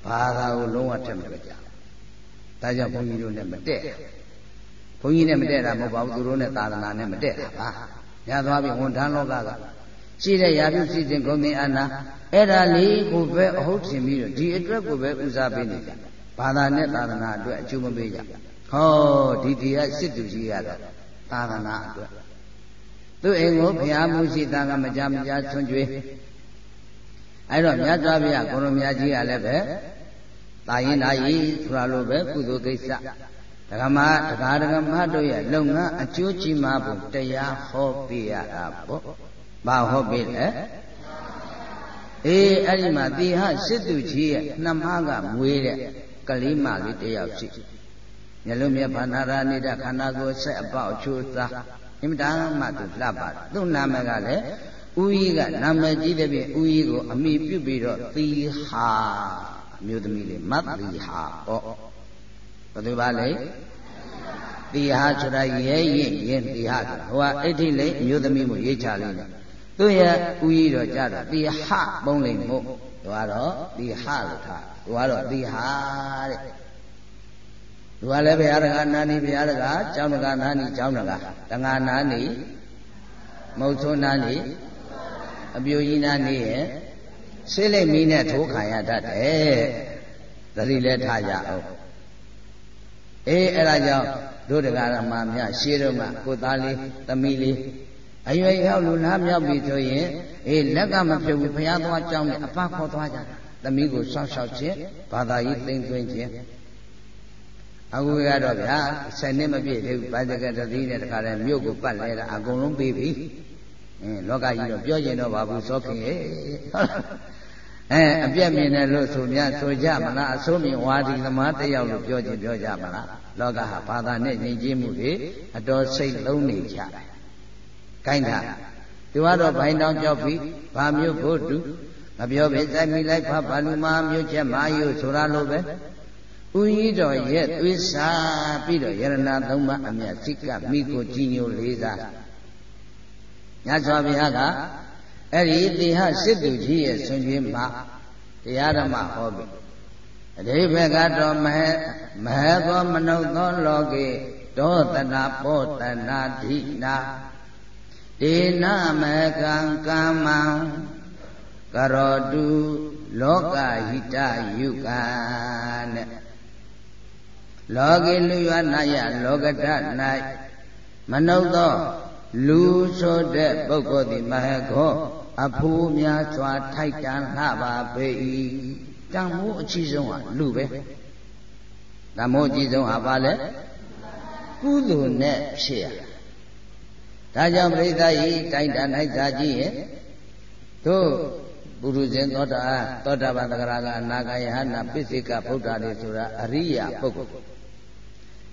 ဘာသာကိုလုံးဝထက်မကြကြဒါကြောင့်ဘုန်းကြီးတို့နဲ့မတည့်ဘုန်းကြီးနဲ့မတည့်တာမဟုတ်ပါဘူးသူတို့နဲ့သာသနာနဲ့မတည့်တာပါ ညာသွားပြီဝန်ထမ်းလောကကရှိတဲ့ယာတုစီစဉ်ဂုံသင်အာနာအဲ့ဒါလေးကိုပဲအဟုတ်ထင်ပြီးတော့ဒီအတွက်ကိုပဲဦးစားပေးနေကြဘာသာနဲ့သာသနာအတွက်အကျိုးမပေးကြဟောဒီဒီကစစ်သူကြီးရတော့သာသနာအတွက်သူ့အိမ်ကိုဘုရားမှုရှိတာကမကြမကြဆွံ့ကြွေးအဲ့တော့မြတ်စွာဘုရားကိုရမကြီးကလည်းပဲတာရင်သာကြီးဆိုတာလိုပဲကုသိုလ်ကိစ္စ ဒကမဒကာဒကမတို့ရဲ့လုပ်ငန်းအကျိုးကြီးမှာဖို့တရားဟောပေးရတာပေါ့ဘာဟောပေးလဲအေးအဲ့ဒီမှာတိဟစစ်သူကြီးရဲ့နှမကမွေးတဲ့ကလေးမလေးတယောက်ရှိမျက်လုံးမြဘာနာရာနေတဲ့ခန္ဓာကိုယ်ဆက်အပေါက်ချိုးသားအင်မတန်မှသူလှပတယ်သူ့နာမည်ကလည်းဦးကြီးကနာမည်ကြီးတဲ့ပြင်ဦးကြီးကိုအမိပြုပြီးတော့သီဟာအမျိုးသမီးလေးမတ်သီဟာဩ ဘယ်သူပါလဲသီဟာဆိုတာရဲရင်ရင်သီဟာဆိုတာဟိုကအဋ္ဌိလိအမျိုးသမီးကိုရေးချလိုက်တယ်သူ့ရဲ့ဦးကြီးတော့ကြတော့သီဟပုံးလိမ့်မို့သူကတော့သီဟလို့ထားသူကတော့သီဟာတဲ့သူကလည်းဘုရားတကာနာနီဘုရားတကာကျောင်းတကာနာနီကျောင်းတကာတငါနာနီမုတ်သွန်းနာနီအပြူကြီးနာနီရဲ့ဆေးလိမ့်မီးနဲ့ထိုးခံရတတ်တယ်သတိလည်းထားကြအောင် အေးအဲ့ဒါကြောင့်တို့တရားဓမ္မများရှေးတော့မှကိုသားလေးသမီးလေးအရွယ်ရောက်လူလားမြောက်ပြီဆိုရင်အေးလက်ကမပြုတ်ဘူးဘုရားသွားကြောင်းနဲ့အပခေါ်သွားကြသမီးကိုစောင့်ရှောက်ခြင်းဘာသာရေးသိမ့်သွင်းခြင်းအခုကတော့ဗျာ7နှစ်မပြည့်သေးဘူးဘာတကတတိနဲ့တခါတည်းမြို့ကိုပတ်လဲတာအကုန်လုံးပြီးပြီအင်းလောကကြီးတော့ပြောကျင်တော့ပါဘူးသောခင်ရဲ့ အဲအပြက်မြင်တယ်လို့ဆိုများဆိုကြမလားအဆိုးမြင်ဝါဒီသမားတယောက်လို့ပြောခြင်းပြောကြမလားလောကဟာဘာသာနဲ့ညီကြီးမှုတွေအတော်စိတ်လုံးနေကြတယ်။ကိုင်းတာသူကတော့ဘိုင်းတောင်ကြောက်ပြီးဗာမျိုးကိုတူမပြောပဲစိုက်မိလိုက်ဖဘာလူမာမျိုးချက်မာယုဆိုရလို့ပဲဥယီတော်ရဲ့သွေးစားပြီးတော့ယရဏသုံးပါးအမြတ်စိကမိကိုကြည်ညိုလေးစားညစွာဘုရားက အဲ့ဒီတိဟစစ်သူကြီးရဲ့ဆွန်ကျွေးမှာတရားဓမ္မဟောပြီအဓိပ္ပာယ်ကတော့မဟမဟသောမနုဿသောလောကေဒေါသနာပောတနာဓိနာဒေနမကံကမ္မံကရောတုလောကဟိတယုကံတဲ့လောကေလူယနာယလောကတ၌မနုဿသောလူဆိုတဲ့ပုဂ္ဂိုလ်သည်မဟခော အဖိုးများစွာထိုက်တန်လှပါပေ၏တန်မိုးအကြီးဆုံးဟာလူပဲတန်မိုးအကြီးဆုံးဟာဘာလဲကုသိုလ်နဲ့ဖြစ်ရဒါကြောင့်ပြိဿကြီးတိုက်တာနိုင်စာကြီးရဲ့တို့ပုရုဇဉ်သောတာသောတာပန်သဂရကအနာဂယဟနာပိစိကဗုဒ္ဓတွေဆိုတာအရိယာပုဂ္ဂိုလ်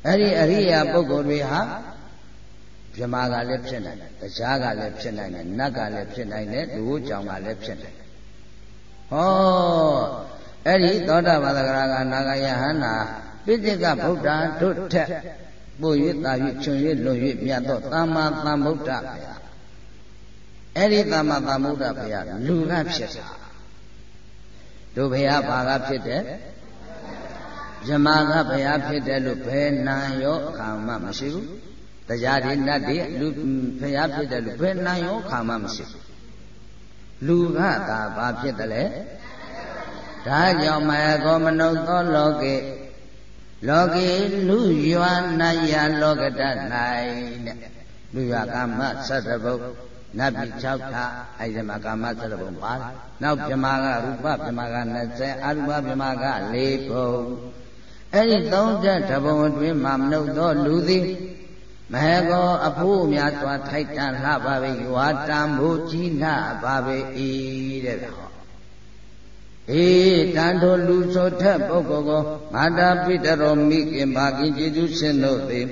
အဲ့ဒီအရိယာပုဂ္ဂိုလ်တွေဟာ ဗြမာကလည်းဖြစ်နိုင်တယ်တရားကလည်းဖြစ်နိုင်တယ်နတ်ကလည်းဖြစ်နိုင်တယ်လူ့ကြောင်ကလည်းဖြစ်နိုင်တယ်ဟောအဲ့ဒီသောတာပန်သဂရကနာဂယဟန္တာပိဋကဗုဒ္ဓတို့ထက်ပို့၍တာ၍ချွန်၍လွန်၍မြတ်သောသမ္မာသမ္ဗုဒ္ဓဘုရားအဲ့ဒီသမ္မာသမ္ဗုဒ္ဓဘုရားလူကဖြစ်တာတို့ဘုရားဘာကဖြစ်တယ်ဇမာကဘုရားဖြစ်တယ်လို့ဘယ်နာရောအခါမှမရှိဘူး တရားတွေနတ်တွေလူဘုရားဖြစ်တယ်လို့ဘယ်နာရောအခါမှမရှိဘူးလူကသာဘာဖြစ်တယ်လဲဒါကြောင့်မကောမနုသောလောကေလောကေလူရွာနာယလောကတ၌တဲ့လူရွာကာမသတ္တဘုတ်နတ်ပြည်6ခါအဲ့ဒီမှာကာမသတ္တဘုံပါတယ်နောက်ပြမကရူပပြမက20အရူပပြမက4ဘုံအဲ့ဒီ30ဘုံအတွင်းမှာမနုသောလူသည် မဟကောအဖို့များစွာထိုက်တန်လှပါပဲဝါတံမိုးကြီးလှပါပဲဤတဲ့ဟောအေးတန်ထိုလူဆိုထက်ပုဂ္ဂိုလ်ကိုမာတာပိတရောမိခင်ဘာခင်ကျေသူရှင်တို့သည်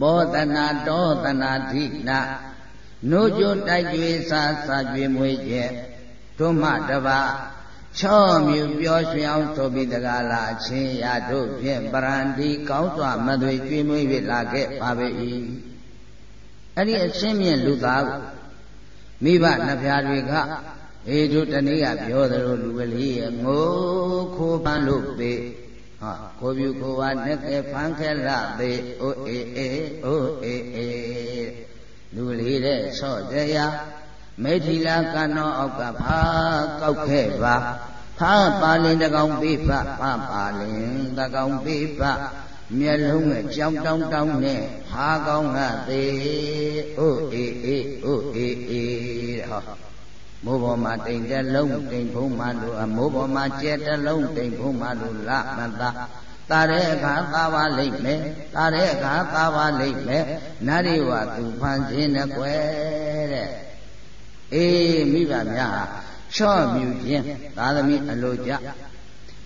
ဘောတနာတောတနာဓိနာနိုးကြတိုက်ကြွေစာစာကြွေမွေးခြင်းတို့မှတပါ ချောမြူပြောရွှင်အောင်ဆိုပြီးတကားလာချင်းရတို့ဖြင့်ပရန္တိကောင်းစွာမသွေကျွေးမွေး၍လာခဲ့ပါပေ၏အဲ့ဒီအရှင်းမြင့်လူသားမိဘနှဖျားတွေကအေးတို့တနေ့ကပြောသလိုလူကလေးရဲ့ငိုခိုးပန်းလို့ပေဟာကိုပြူကိုဝါနဲ့ကဲဖန်ခဲလာသေးအိုးအေးအေးအိုးအေးအေးလူလေးတဲ့ဆော့တရား မေထီလာကံတော်အောက်ကဖာကောက်ခဲ့ပါဖာပါလင်တကောင်ပေးဖဖာပါလင်တကောင်ပေးဖမျက်လုံးနဲ့ကြောင်တောင်းတောင်းနဲ့ဟာကောင်းကသေးအိုးအေးအေးအိုးအေးအေးတဲ့ဟောမိုးပေါ်မှာတိမ်တက်လုံးတိမ်ဖုံးမှလို့မိုးပေါ်မှာကျဲတက်လုံးတိမ်ဖုံးမှလို့လမသာတာတဲ့အခါသာပါလိမ့်မယ်တာတဲ့အခါသာပါလိမ့်မယ်နရိဝသူဖန်ခြင်းနဲ့ကွယ်တဲ့ အေးမိဘများချော့မြူခြင်းသာသမီအလိုကြ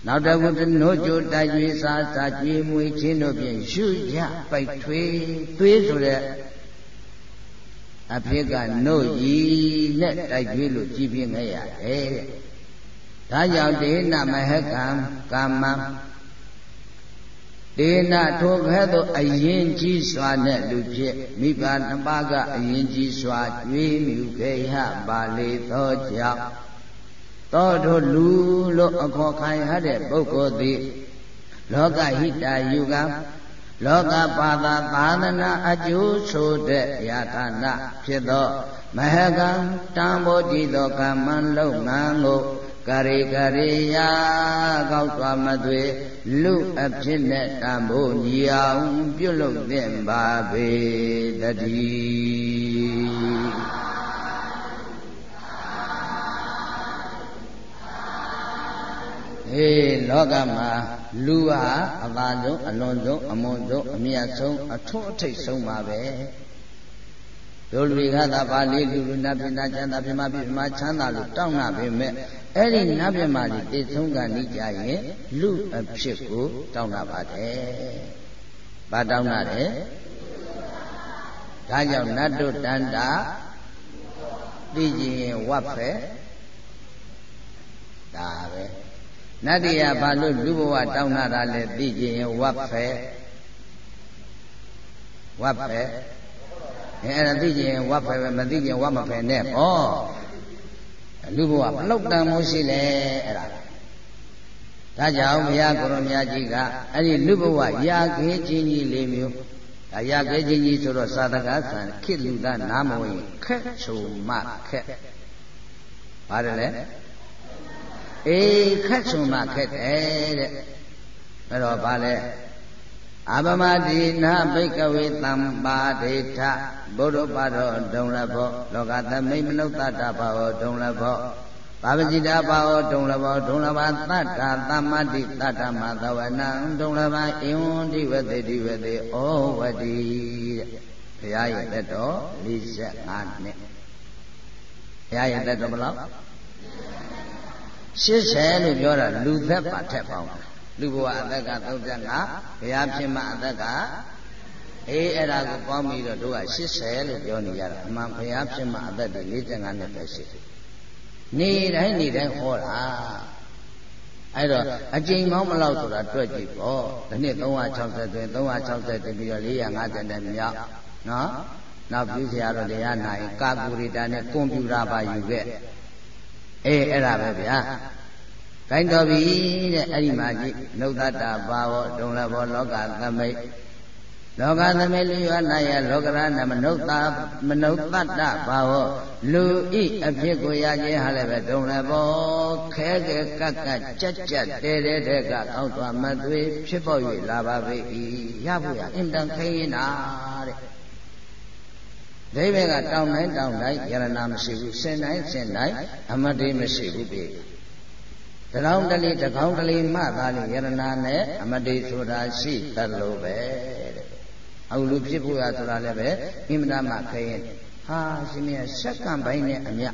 နောက်တကုတနိုးကြိုတိုက်ကျွေးစားစားကြွေးမွေးခြင်းတို့ဖြင့်ရှုရပိုက်ထွေးသွေးဆိုတဲ့အဖြစ်ကနှုတ်ကြီးနဲ့တိုက်ကျွေးလို့ကြည်ပြင်းခဲ့ရတယ်တဲ့ဒါကြောင့်ဒေနမဟကံကာမံ ဒေနထိုခဲသို့အရင်ကြီးစွာနဲ့လူဖြစ်မိဘနှစ်ပါးကအရင်ကြီးစွာကြွေးမြူခဲ့ရပါလေသောကြောင့်သောထိုလူလို့အခေါ်ခံရတဲ့ပုဂ္ဂိုလ်သည် လောကဟိတယုကံလောကပါသာသာသနာအကျိုးဆိုတဲ့ယာဌာနဖြစ်သော မဟကံတံဘောကြည်သောကမ္မလုံငန်းကို ကရေကရေယာကောက်သွားမသွေလူအဖြစ်နဲ့တံဖို့ညီအောင်ပြုလုပ်သင့်ပါပေတည်းအေးလောကမှာလူဟာအပါဆုံးအလွန်ဆုံးအမွန်ဆုံးအမြတ်ဆုံးအထွတ်အထိပ်ဆုံးပါပဲ တို့လူတွေကသာပါဠိလူလူနတ်ပြည်နာချမ်းသာပြမပြမချမ်းသာလို့တောင်းတာပဲမဲ့အဲ့ဒီနတ်ပြည်မှာဒီတေဆုံးကနိကြရင်လူအဖြစ်ကိုတောင်းတာပါတယ်။ဘာတောင်းတာလဲ။ဒါကြောင့်နတ်တို့တန်တာသိကြရင်ဝတ်ဖက်ဒါပဲ။နတ်တရားဘာလို့လူဘဝတောင်းတာလဲသိကြရင်ဝတ်ဖဲဝတ်ဖဲ အဲအဲ့ဒါသိကြရင်ဝတ်ဖဲပဲမသိကြရင်ဝတ်မဖဲနဲ့ဩလူဘဝဘလောက်တန်မိုးရှိလဲအဲ့ဒါဒါကြောင့်ဘုရားကိုရောမြတ်ကြီးကအဲ့ဒီလူဘဝရာခဲချင်းကြီးလေးမျိုးဒါရာခဲချင်းကြီးဆိုတော့သာသကဆံခိလူကနာမဝင်ခက်ချုံမခက်ပါတယ်လေအေးခက်ဆုံမှခက်တယ်တဲ့အဲ့တော့ဗာလဲ အပမတိနာဘိကဝေတံပါဒိဋ္ဌဘုဒ္ဓပါတော်ဒုံလဘောလောကသမိမနုဿတဘာဝဒုံလဘောပါပจิตာဘာဝဒုံလဘောဒုံလဘာတတ္တာသမ္မတိတတ္တမသဝနံဒုံလဘာဧဝံတိဝတိတိဝတိဩဝတိတဲ့ဘုရားရဲ့သက်တော်45နှစ်ဘုရားရဲ့သက်တော်ဘယ်လောက်80လို့ပြောတာလူသက်ပါထက်ပေါင်း လူဘဝအသက်က35ဘုရားဖြစ်မှအသက်ကအေးအဲ့ဒါကိုပေါင်းပြီးတော့တို့က80လို့ပြောနေကြတာအမှန်ဘုရားဖြစ်မှအသက်တွေ45နှစ်ပဲရှိတယ်နေတိုင်းနေတိုင်းဟောတာအဲ့တော့အကျိန်မောင်းမလောက်ဆိုတာတွက်ကြည့်ပေါ့ဒီနှစ်360တွင်360ပြီးတော့450တဲ့မြောက်နော်နောက်ပြီးဆရာတော်တရားနိုင်ကာကူရီတာနဲ့ကွန်ပျူတာပါယူခဲ့အေးအဲ့ဒါပဲဗျာ ကိုင်းတော်ပြီတဲ့အဲ့ဒီမှာကြည့်နုဿတဘာဝဒုံလဘောလောကသမိတ်လောကသမိတ်လူရနာယလောကရဏမနုဿမနုဿတဘာဝလူဤအဖြစ်ကိုရခြင်းဟာလည်းပဲဒုံလဘောခဲခဲကက်ကက်ကြက်ကြက်တဲတဲတဲ့ကကောက်သွားမသွေဖြစ်ပေါ်၍လာပါပေ၏ရဖို့ရအင်တန်ခဲရင်တာတဲ့ဒိဗေကတောင်းတိုင်းတောင်းတိုင်းယရနာမရှိဘူးစင်တိုင်းစင်တိုင်းအမတိမရှိဘူးပြီ တကောင်းတလေးတကောင်းတလေးမှသာလေယရနာနဲ့အမတိဆိုတာရှိသလိုပဲတဲ့အခုလူဖြစ်ဖို့ရဆိုတာလည်းပဲအင်မတန်မှခရင်ဟာရှင်မစက္ကန့်ပိုင်းနဲ့အမြခ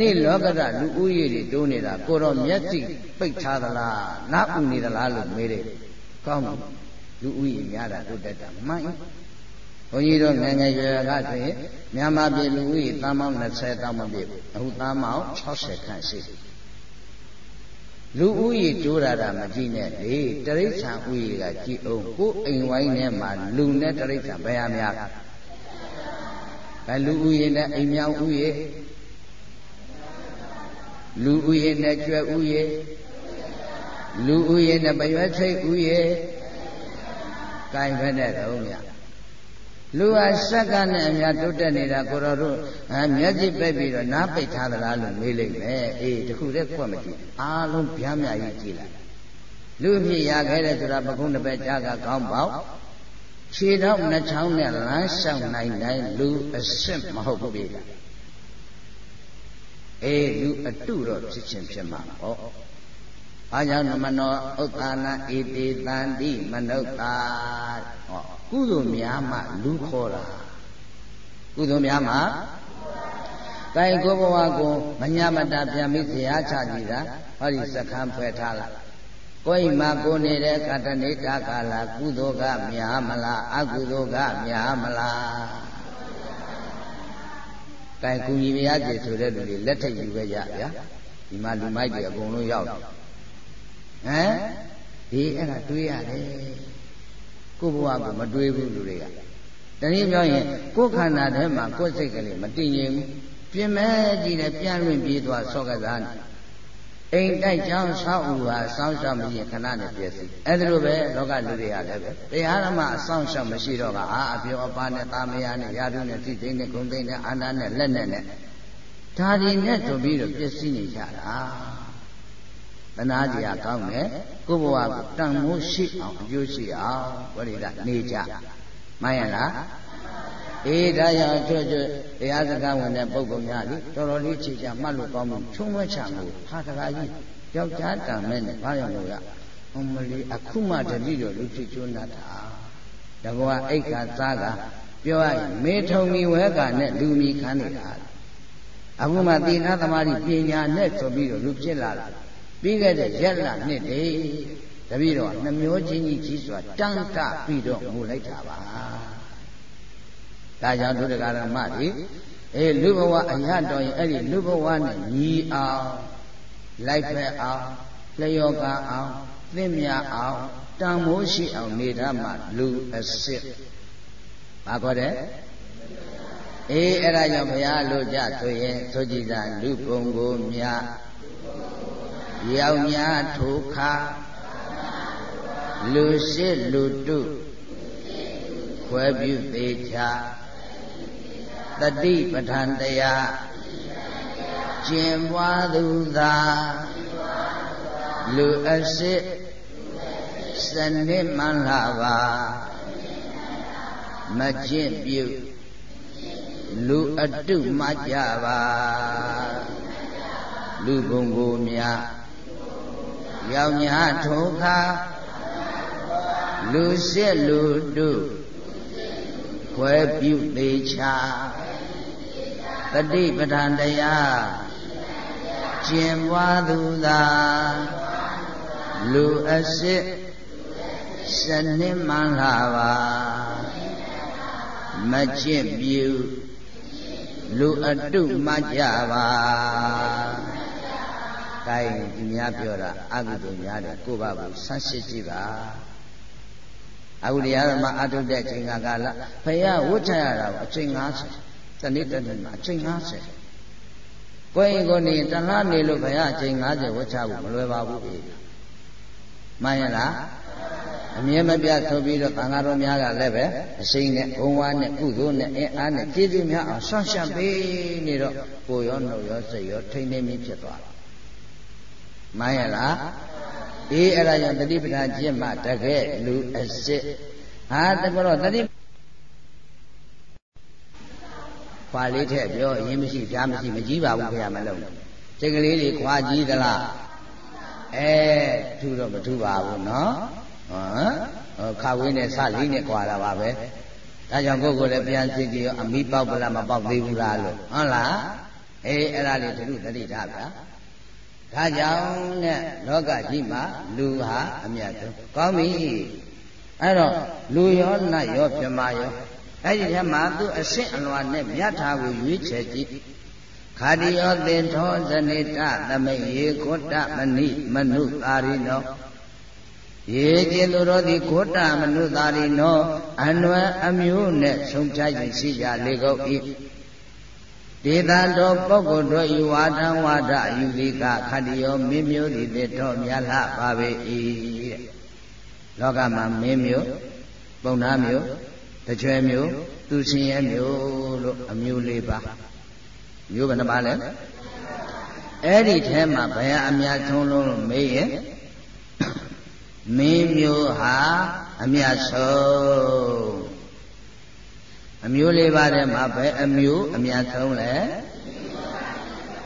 ဏလောကရလူဦးရေတွေတိုးနေတာကိုတော့မျက်စိပိတ်ထားသလားနားဥနေသလားလို့မေးတယ်ကောင်းပြီလူဦးရေများတာတိုးတက်တာမှန်ဘုန်းကြီးတို့ငယ်ငယ်ရွယ်ရွယ်ကဆိုရင်မြန်မာပြည်လူဦးရေသန်းပေါင်း20တောင်မပြည့်ဘူးအခုသန်းပေါင်း60ခန့်ရှိတယ် လူဦးရေတိုးတာတာမကြည့်နဲ့လေတရိษံဦးရေကကြည့်အောင်ကိုယ်အိမ်ဝိုင်းထဲမှာလူနဲ့တရိษံဘယ်ဟာများဘယ်လူဦးရေနဲ့အိမ်မြောင်ဦးရေလူဥယေနဲ့ကျွဲဥယေလူဥယေနဲ့ပရွက်ချိတ်ဥယေကိုင်ဖက်တဲ့တော့မြ လူဟာစက္ကနဲ့အများတိုးတက်နေတာကိုတော်တို့မျက်စိပိတ်ပြီးတော့နားပိတ်ထားသလားလို့မေးလိုက်မယ်အေးတခုတည်းကွက်မကြည့်အားလုံးဗျာမြကြီးကြည့်လိုက်လူဖြစ်ရခဲ့တဲ့ဆိုတာပကုံးတစ်ပက်ကြားကခေါင်းပေါက်ခြေတော့နှချောင်းနဲ့လမ်းလျှောက်နိုင်တိုင်းလူအစ်စ်မဟုတ်ဘူးဗျာအေးလူအတုတော့ဖြစ်ချင်းဖြစ်မှာဟော ဘာကြောင့်မနောဥက္ကာနာဣတိတန္တိမနုဿာဟောကုသိုလ်များမှလူခေါ်တာကုသိုလ်များမှကဲကိုဘဝကိုမညာမတာပြန်ပြီးဇရာချကြည့်တာဟောဒီစခန်းဖွဲ့ထားလိုက်ကိုယ်မှာကိုနေတဲ့ကတဏိတာကာလကုသိုလ်ကများမလားအကုသိုလ်ကများမလားကဲကုညီမရကြည်ဆိုတဲ့လူတွေလက်ထက်ယူခဲ့ကြဗျာဒီမှာလူမိုက်တွေအကုန်လုံးရောက်တယ် ဟမ်ဒီအဲ့ဒါတွေးရတယ်ကိုဘဝကမတွေးဘူးလူတွေကတနည်းပြောရင်ကိုယ်ခန္ဓာထဲမှာကိုယ်စိတ်ကလေးမတည်ငြိမ်ဘူးပြင်မဲ့ကြည့်တယ်ပြန်လွင်ပြေးသွားဆော့ကစားနေအိမ်တိုက်ချောင်းဆောက်ဥဟာစောင်းရှောက်မရှိခဏနဲ့ပြည့်စုံအဲ့ဒါလိုပဲလောကလူတွေကလည်းပဲတရားဓမ္မအဆောင်ရှောက်မရှိတော့ကအာအပြောအပါနဲ့တာမယာနဲ့ယာတုနဲ့သိသိနဲ့ဂုံသိနဲ့အာနာနဲ့လက်နဲ့နဲ့ဒါဒီနဲ့တို့ပြီးတော့ပြည့်စည်နေကြတာ တနာကြရကောင်းတယ်ကိုဘဝကိုတန်မိုးရှိအောင်အကျိုးရှိအောင်ဘုရားနေကြမှန်ရလားအေးဒါကြောင့်ကျွတ်ကျွတ်တရားစကားဝင်တဲ့ပုဂ္ဂိုလ်များလေတော်တော်လေးခြေချမှတ်လို့ကောင်းမှုချုံမချမှုဟာတကားကြီးယောက်ျားတံမဲ့နဲ့ဘာရောလို့ရအမလီအခုမှတတိတော်လူဖြစ်ကျွန်းတာတကောအိတ်ကစားကပြောရရင်မေထုံမီဝဲကနဲ့လူမီခန်းနေတာအခုမှသီလသမာဓိပညာနဲ့ဆိုပြီးတော့လူဖြစ်လာတယ် ပြီးခဲ့တဲ့ရက်လနှစ်တည်းတပည့်တော်နှမျိုးချင်းကြီးကြီးစွာတန်းကပြီးတော့ငိုလိုက်တာပါဒါကြောင့်ဒုဒကရမတွေအေးလူဘဝအရတော်ရင်အဲ့ဒီလူဘဝနဲ့ညီအောင်လိုက်ဖက်အောင်လျော်ကအောင်သင့်မြအောင်တန်မိုးရှိအောင်နေတာမှလူအစ်စ်ဘာခေါ်တဲ့အေးအဲ့ဒါကြောင့်ဘုရားလို့ကြဆိုရင်ဆိုကြည်သာလူပုံကိုမြတ် ရောက်များထိုခါလူရှိလူတုခွဲပြုသေးချာတတိပဋ္ဌာန်တရားကျင်ပွားသူသာလူအစစ်စနစ်မှန်လာပါမကျင့်ပြုလူအတုမှကြပါလူကုံကိုများ ယောက်ျားထုံခါလူစစ်လူတုခွဲပြုသေးချာတတိပဋ္ဌာန်တရားကျင်ပွားသူသာလူအစစ်စနစ်မှန်လာပါမကျင့်ပြုလူအတုမှကြပါ ကိုင်းဒီများပြောတာအကုသိုလ်များတယ်ကိုယ့်ဘာကိုဆန်းစစ်ကြည့်ပါအခုတရားဓမ္မအထုတဲ့ချိန်ကကာလဖယားဝတ်ထရတာအချိန်90တနေ့တနေ့မှာအချိန်90ကိုယ်ကိုနေတလားနေလို့ဖယားအချိန်90ဝတ်ချဖို့မလွယ်ပါဘူးပြီမှန်ရလားအမြဲမပြတ်ဆိုပြီးတော့သံဃာတော်များကလည်းပဲအစိမ့်နဲ့ဘုံဝါနဲ့ကုသိုလ်နဲ့အင်းအားနဲ့ကျေးဇူးများအောင်ဆောင်းရှက်ပေးနေတော့ကိုရောနှုတ်ရောစိတ်ရောထိမ့်နေမိဖြစ်သွားတာ မှန်ရလားအေးအဲ့ဒါကြောင့်တတိပဌာကျင့်မှတကယ်လူအစ်စ်ဟာတကတော့တတိခွာလေးထည့်ပြောရင်းမရှိကြားမရှိမကြီးပါဘူးခင်ဗျာမလုံးစိတ်ကလေးတွေခွာကြီးသလားအဲထူတော့မထူပါဘူးနော်ဟမ်ခါဝင်းနဲ့စလေးနဲ့ခွာတာပါပဲဒါကြောင့်ကိုယ်ကိုယ်လည်းပြန်သိကြရောအမိပေါက်ပလားမပေါက်သေးဘူးလားလို့ဟုတ်လားအေးအဲ့ဒါလေးတခုတတိထားဗျာ ဒါကြောင့်နဲ့လောကကြီးမှာလူဟာအမြတ်ဆုံးကောင်းပြီအဲ့တော့လူရောနတ်ရောပြမရောအဲ့ဒီထဲမှာသူအဆင့်အလွာနဲ့မြတ်ထာကိုရွေးချယ်ကြည့်ခာတိယောသင်္ထောဇနိတသမိယေခောတမဏိမနုသာရိနောရေကျင်သူတို့သည်ခောတမနုသာရိနောအနွယ်အမျိုးနဲ့ဆုံးဖြတ်၍ရှိကြလေကုန်၏ ဒေတာတော်ပုဂ္ဂိုလ်တို့ဤဝါဒံဝါဒယူလိကခတ္တယောမင်းမျိုးသည်တေတော်မြတ်လှပါပေ၏လောကမှာမင်းမျိုးပုံနာမျိုးတကြွယ်မျိုးသူရှင်ရဲ့မျိုးလို့အမျိုးလေးပါမျိုးဘယ်နှပါလဲအဲ့ဒီထဲမှာဘယ်အများဆုံးလုံးလို့မေးရင်မင်းမျိုးဟာအမြတ်ဆုံး အမျိုးလေးပါးထဲမှာဘယ်အမျိုးအမြတ်ဆုံးလဲ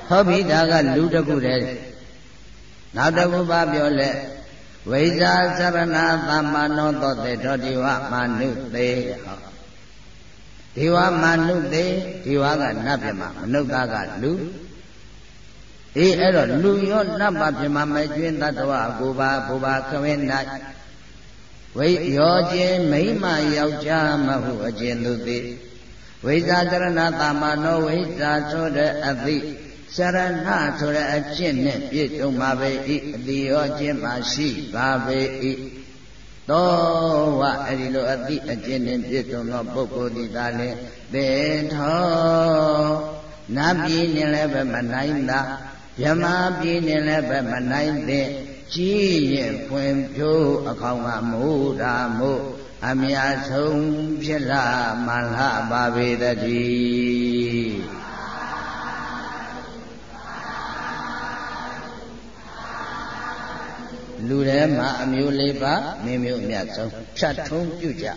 ဟုတ်ပြီဒါကလူတစ်ခုတည်းနောက်တစ်ခုပါပြောလဲဝိဇာသရဏသမ္မာနောသောတေတောဒီဝမာနုသေးဟောဒီဝမာနုသေးဒီဝကနတ်ပြမမနုဿကလူအေးအဲ့တော့လူရောနတ်ပါပြမမကျွင်းတတ္တဝကိုပါဘုဘာခဝင်း၌ ဝိရောခြင်းမိမယောက်ျားမဟုအကျဉ်သူသည်ဝိဇာတရဏတာမနောဝိဇာဆိုတဲ့အသိစရဏဆိုတဲ့အကျင့်နဲ့ပြည့်စုံပါပေ၏အတိရောခြင်းမှရှိပါပေ၏သောဝအဲ့ဒီလိုအတိအကျင့်နဲ့ပြည့်စုံသောပုဂ္ဂိုလ်ဒီသာလင်သေထောနတ်ပြည်နဲ့လည်းပဲမနိုင်တာမြမပြည်နဲ့လည်းပဲမနိုင်တဲ့ ကြီးရင်ဖွင့်ဖြိုးအခေါင်ကမိုးတာမို့အမြတ်ဆုံးဖြစ်လာမလှပါပေတည်းလူထဲမှာအမျိုးလေးပါမင်းမျိုးအမြတ်ဆုံးဖြတ်ထုံးပြုကြ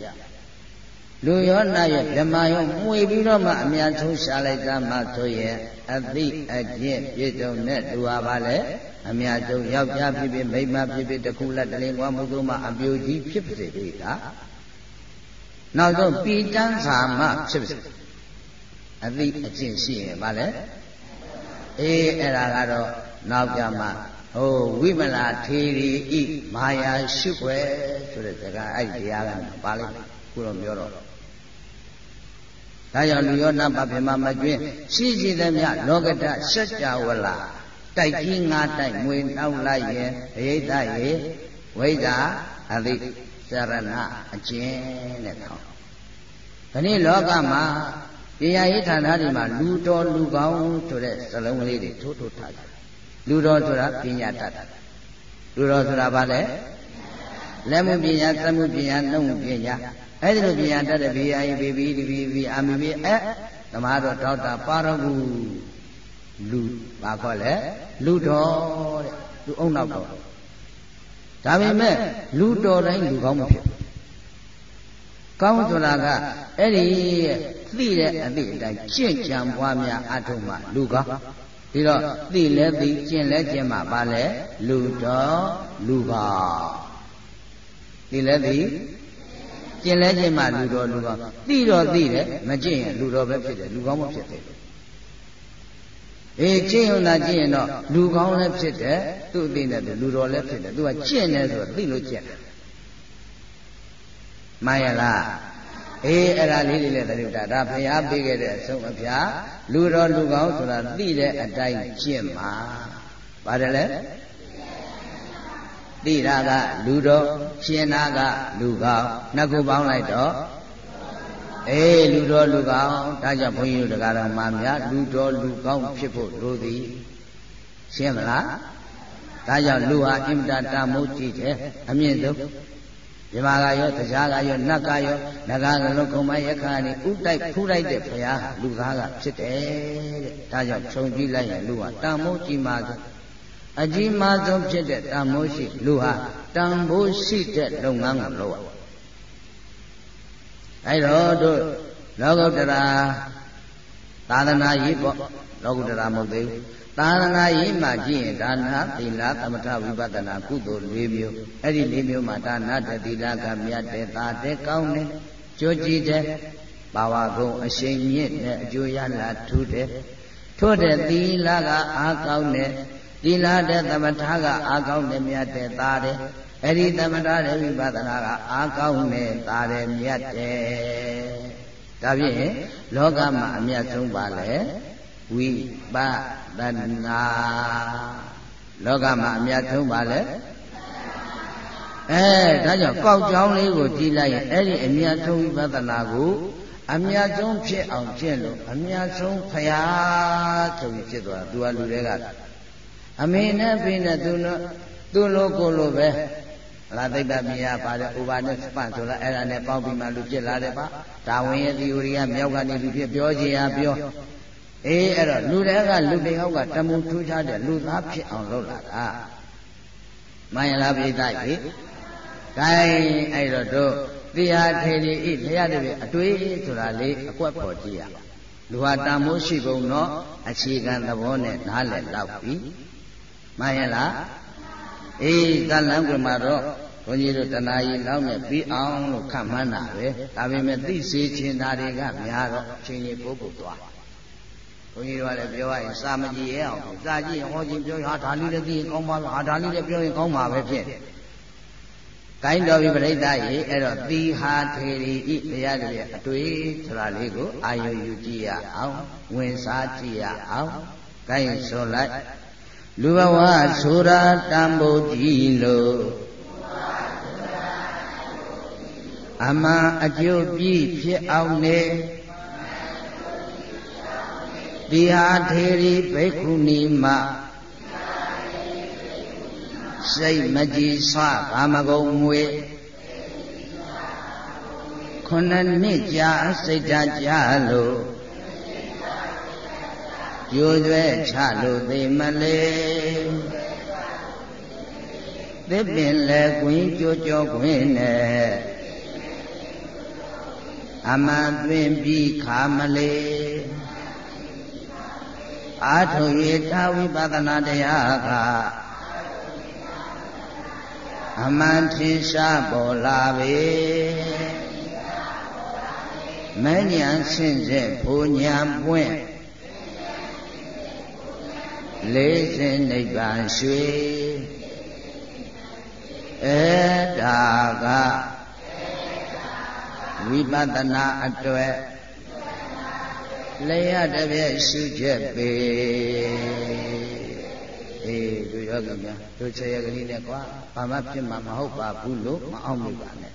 လူရောနာရောဓမ္မရောမှွေပြီးတော့မှအများဆုံးရှာလိုက်တာမှဆိုရင်အသိအကျင့်ပြည့်စုံတဲ့လူဟာပါလေ အများဆုံးယောက်ျားဖြစ်ဖြစ်မိန်းမဖြစ်ဖြစ်တခုလက်တလင်းကွာမှုသုံးမှအပြိုကြီးဖြစ်ပါစေပြီလားနောက်ဆုံးပီတန်းစာမှဖြစ်ပါစေအသိအကျင့်ရှိရင်ပါလေအေးအဲ့ဒါကတော့နောက်ကြမှာဟိုဝိမလာထေရီဤမာယာရှုွယ်ဆိုတဲ့စကားအဲ့ဒီတရားကပါလိမ့်မယ်ခုတော့ပြောတော့ဒါကြောင့်လူရောနတ်ပဗေမမကျွင်းရှိရှိသမျှလောကတစัจ java လာ တိုက်ကြီးငါတိုက်မွေနောက်လိုက်ရင်အယိတရေဝိဇ္ဇာအသိစရဏအကျဉ်တဲ့ခေါင်းဒီနေ့လောကမှာတရားရေးဌာနတွေမှာလူတော်လူကောင်းဆိုတဲ့စလုံးလေးတွေထိုးထိုးထားတယ်လူတော်ဆိုတာပညာတတ်တာလူတော်ဆိုတာဘာလဲလက်မှုပညာသမှုပညာနှုတ်မှုပညာအဲ့ဒီလိုပညာတတ်တဲ့ဘေးအာယဘေဘီဒီဘီဘီအာမီဘီအဲသမားတော်ဒေါက်တာပါရဂူ လူဘာခေါ်လဲလူတော်တဲ့လူအုံနောက်တော်ဒါပေမဲ့လူတော်တိုင်းလူကောင်းမဖြစ်ကောင်းဆိုတာကအဲ့ဒီသိတဲ့အသည့်အတိုင်းကျင့်ကြံပွားများအထုံးမှလူကောင်းဒီတော့သိလဲသိကျင့်လဲကျင့်မှပါလဲလူတော်လူကောင်းသိလဲသိကျင်လဲကျင်မှလူတော်လူကောင်းသိတော့သိတယ်မကျင့်ရင်လူတော်ပဲဖြစ်တယ်လူကောင်းမဖြစ်သေးဘူး အေးကျင့်ရုံသာကျင့်ရင်တော့လူကောင်းလည်းဖြစ်တယ်သူ့အသိနဲ့သူလူတော်လည်းဖြစ်တယ်သူကကျင့်တယ်ဆိုတော့သိလို့ကျင့်တယ်မှန်ရလားအေးအဲ့ဒါလေးလေးလည်းသတိတာဒါဘုရားပေးခဲ့တဲ့အဆုံးအဖြာလူတော်လူကောင်းဆိုတာသိတဲ့အတိုင်းကျင့်မှာပါတယ်လေသိတာကလူတော်ရှင်းတာကလူကောင်းနှစ်ခုပေါင်းလိုက်တော့ အေးလူတော်လူကောင်းဒါကြောင့်ဘုန်းကြီးတို့တရားတော်မှာများလူတော်လူကောင်းဖြစ်ဖို့လိုသည်ရှင်းမလားဒါကြောင့်လူဟာအင်တာတာမိုးကြည့်တယ်အမြင့်ဆုံးဒီမှာကရောတရားကရောနတ်ကရောနဂါကလုံးကုံမယက္ခာနေဥတိုက်ဖူးလိုက်တဲ့ဘုရားလူသားကဖြစ်တယ်တဲ့ဒါကြောင့်ခြုံကြည့်လိုက်ရင်လူဟာတာမိုးကြည့်မှဆိုအကြီးမားဆုံးဖြစ်တဲ့တန်မိုးရှိလူဟာတန်ဖိုးရှိတဲ့လုပ်ငန်းကိုလုပ်ရ အဲတော့တို့လောကုတ္တရာသာသနာရေးပေါ့လောကုတ္တရာမဟုတ်သေးဘူးသာသနာရေးမှာကြည့်ရင်ဒါနသီလသမထဝိပဿနာကုသိုလ်၄မျိုးအဲ့ဒီ၄မျိုးမှာဒါနတသီလကမြတ်တဲ့သာတဲ့ကောင်းတဲ့ကြိုးကြည့်တဲ့ဘာဝကုံအရှိန်မြင့်တဲ့အကျိုးရလာထူးတဲ့ထို့တဲ့သီလကအားကောင်းတဲ့သီလတဲ့သမထကအာကောင်းတဲ့မြတ်တဲ့သားတဲ့ အဲ့ဒီသမထတဲ့ဝိပဿနာကအာကောင်းတဲ့သားတဲ့မြတ်တဲ့ဒါဖြင့်လောကမှာအမြတ်ဆုံးပါလေဝိပဿနာလောကမှာအမြတ်ဆုံးပါလေအဲဒါကြောင့်ကောက်ကြောင်းလေးကိုကြည့်လိုက်ရင်အဲ့ဒီအမြတ်ဆုံးဝိပဿနာကိုအမြတ်ဆုံးဖြစ်အောင်ကျင့်လို့အမြတ်ဆုံးဖရာဆိုပြီးဖြစ်သွားသူကလူတွေကအမေနဲ့ဖေနဲ့သူတို့သူ့လိုကိုလိုပဲ လာသိတ္တမြင်ရပါတယ်ဥပါနဲ့ပန့်ဆိုလာအဲ့ဒါနဲ့ပေါင်းပြီးမှလူဖြစ်လာတယ်ပါဒါဝင်ရဲ့သီအိုရီကမြောက်ကနေလူဖြစ်ပြောချင်ရပြောအေးအဲ့တော့လူတွေကလူတွေဟောက်ကတမူထူးခြားတဲ့လူသားဖြစ်အောင်လုပ်လာတာမှန်ရလားပြိဿကြီးဂိုင်းအဲ့တော့တို့တရားထေရီဤဘုရားတပည့်အတွေ့ဆိုတာလေးအကွက်ပေါ်ကြည့်ရလူဟာတန်မိုးရှိကုန်တော့အခြေခံသဘောနဲ့နားလည်တော့ပြီမှန်ရလား အေးတန်လန်းကွယ်မှာတော့ဘုန်းကြီးတို့တဏှာကြီးလောက်နဲ့ပြီးအောင်လို့ခံမှန်းတာပဲဒါပေမဲ့သိစေချင်တာတွေကများတော့အချိန်ကြီးပို့ပို့သွားဘုန်းကြီးတို့ကလည်းပြောရရင်စာမကြည့်ရအောင်စာကြည့်ရင်ဟောချင်းပြောရင်ဟာဒါလေးလည်းသိရင်ကောင်းပါလားဟာဒါလေးလည်းပြောရင်ကောင်းပါပဲဖြစ်ကိုင်းတော်ပြီပြိဿရေအဲ့တော့သီဟာထေရီဤတရားတွေအတွေ့ဆိုတာလေးကိုအာယုယူကြည့်ရအောင်ဝင်စားကြည့်ရအောင်ကိုင်းဆိုလိုက် လူဘဝဆိုတာတန်ဖိုးကြည့်လို့အမှန်အကျိုးပြည့်ဖြစ်အောင်နေတိဟာထေရီဘိက္ခုနီမစိတ်မကြည်ဆွကာမဂုံမွေခုနှစ်နှစ်ကြာစိတ်ဓာတ်ကြလို့ ကြိုးရွဲချလို့သိမလေးသစ်ပင်လည်းကွင်းကြိုးကြောကွင်းနဲ့အမှန်သွင်းပြီးခါမလေးအာထု၍သာဝိပဿနာတရားကအမှန်ထင်ရှားပေါ်လာပေမဉ္ဇဉ်ဆင့်စေဘုံညာပွင့် လေးစင်နိဗ္ဗာန်ရွှေအဲ့ဒါကဝိပဿနာအတွက်လျရတပြည့်ရှုချက်ပေအေးတို့ယောဂီများတို့ခြေရကလေးနဲ့ကွာဘာမှဖြစ်မှာမဟုတ်ပါဘူးလို့မအောင်မိပါနဲ့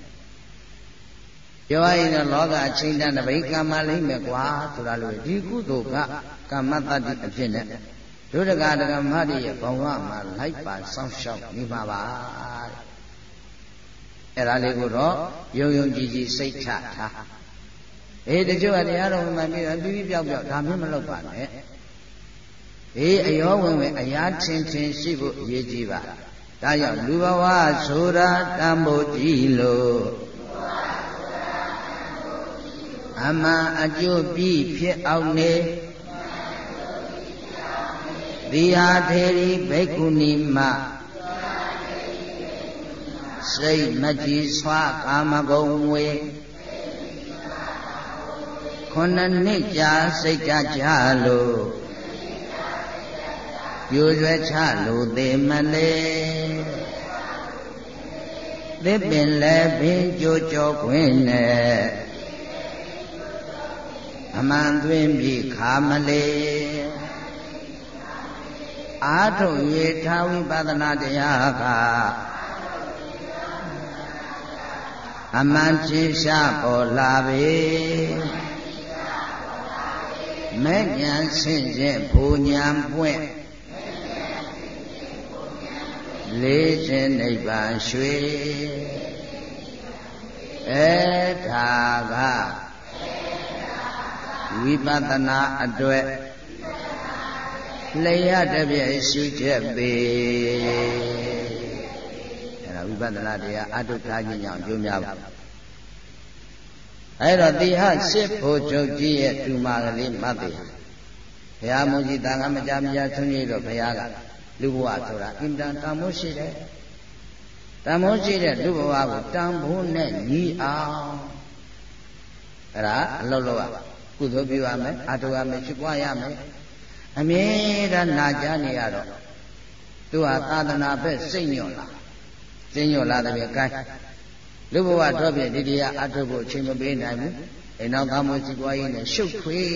ပြောရရင်တော့လောကအချိန်တန်တပိကမ္မလိမ့်မယ်ကွာဆိုတာလို့ဒီကုသိုလ်ကကမ္မတတ္တိအဖြစ်နဲ့ ဒုဒကဒကမတွေရဲ့ဘဝမှာလိုက်ပါစောင့်ရှောက်နေပါပါအဲ့ဒါလေးကိုတော့ယုံယုံကြည်ကြည်စိတ်ချထားအေးတချို့ကတရားတော်မှပြီးတော့ပြီးပြီးပြောက်ပြောက်ဒါမျိုးမလုပ်ပါနဲ့အေးအယောဝင်ဝင်အရာထင်ထင်ရှိဖို့အရေးကြီးပါဒါကြောင့်လူဘဝဆိုတာတန်ဖို့ကြည့်လို့အမှန်အကျိုးပြီးဖြစ်အောင်နေ တိဟာထေရီဘိက္ခုနီမစိတ်မကြည်စွာကာမဂုဏ်ဝေခုနှစ်နှစ်ကြာစိတ်ကြကြလို့ပြိုရွယ်ချလို့သေးမလဲသစ်ပင်လည်းပင်ကြိုးကြောခွင်းနဲ့အမှန်သွင်းပြီးခါမလေ အာထုံရေထာဝိပဒနာတရားကအမှန်ဖြေရှားပေါ်လာပေမဲ့ညာဆင့်ခြင်းဘူညာပွင့်လေးခြင်းနိဗ္ဗာန်ရွှေအဲ့ဒါကဝိပဿနာအတွက် လျက်တပြည့်ရှုချက်ပေအဲ့ဒါဝိပဿနာတရားအတုထားခြင်းကြောင့်ကျိုးများပါအဲ့တော့တိဟစစ်ဖို့ချုပ်ကြီးရဲ့တူမာကလေးမတ်တေဘုရားမုကြီးတန်ခါမကြမကြဆွညိတော့ဘုရားကလူဘဝဆိုတာအင်တန်တန်မိုးရှိတယ်တန်မိုးရှိတဲ့လူဘဝကိုတန်ဖိုးနဲ့ညီအောင်အဲ့ဒါအလုပ်လုပ်ရကုသိုလ်ပြုရမယ်အထုရမယ်ဖြစ်ပွားရမယ် အမြဲတမ်းနာကြားနေရတော့သူဟာသာသနာဘက်စိတ်ညွတ်လာစိတ်ညွတ်လာတဲ့ပြေကိုင်းလူဘဝတော့ပြဒီတရားအထုဖို့အချိန်မပေးနိုင်ဘူးအိမ်နောက်သားမစီပွားရေးနဲ့ရှုပ်ထွေး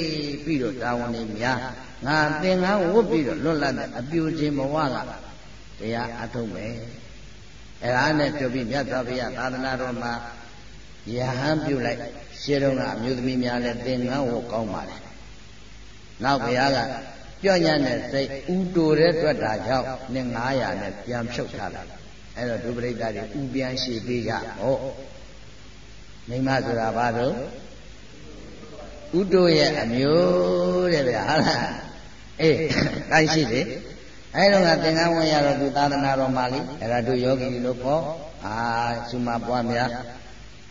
ပြီးတော့တာဝန်တွေများငါသင်္ကန်းဝတ်ပြီးတော့လွတ်လပ်တဲ့အပြူခြင်းဘဝကတရားအထုမယ်အဲဒါနဲ့ပြုပြီးမြတ်စွာဘုရားသာသနာတော်မှာယဟန်ပြုလိုက်ရှင်းတော့ကအမျိုးသမီးများလည်းသင်္ကန်းဝတ်ကောင်းပါလေနောက်ဘုရားက ပြော့ညံ့တဲ့စိတ်ဥတိုတဲ့တွေ့တာကြောင့်နှစ်900နဲ့ပြန်ဖြုတ်ထားတာအဲ့တော့ဒုပရိသတ်တွေဥပြန်ရှိပေးကြဟောမိမဆိုတာဘာလို့ဥတိုရဲ့အမျိုးတဲ့ဗျာဟုတ်လားအေးတိုင်းရှိတယ်အဲတော့ကသင်္ကန်းဝင်ရတော့သူသာသနာတော်မှာလေအဲ့ဒါတို့ယောဂီလို့ခေါ်အာသုမပွားများ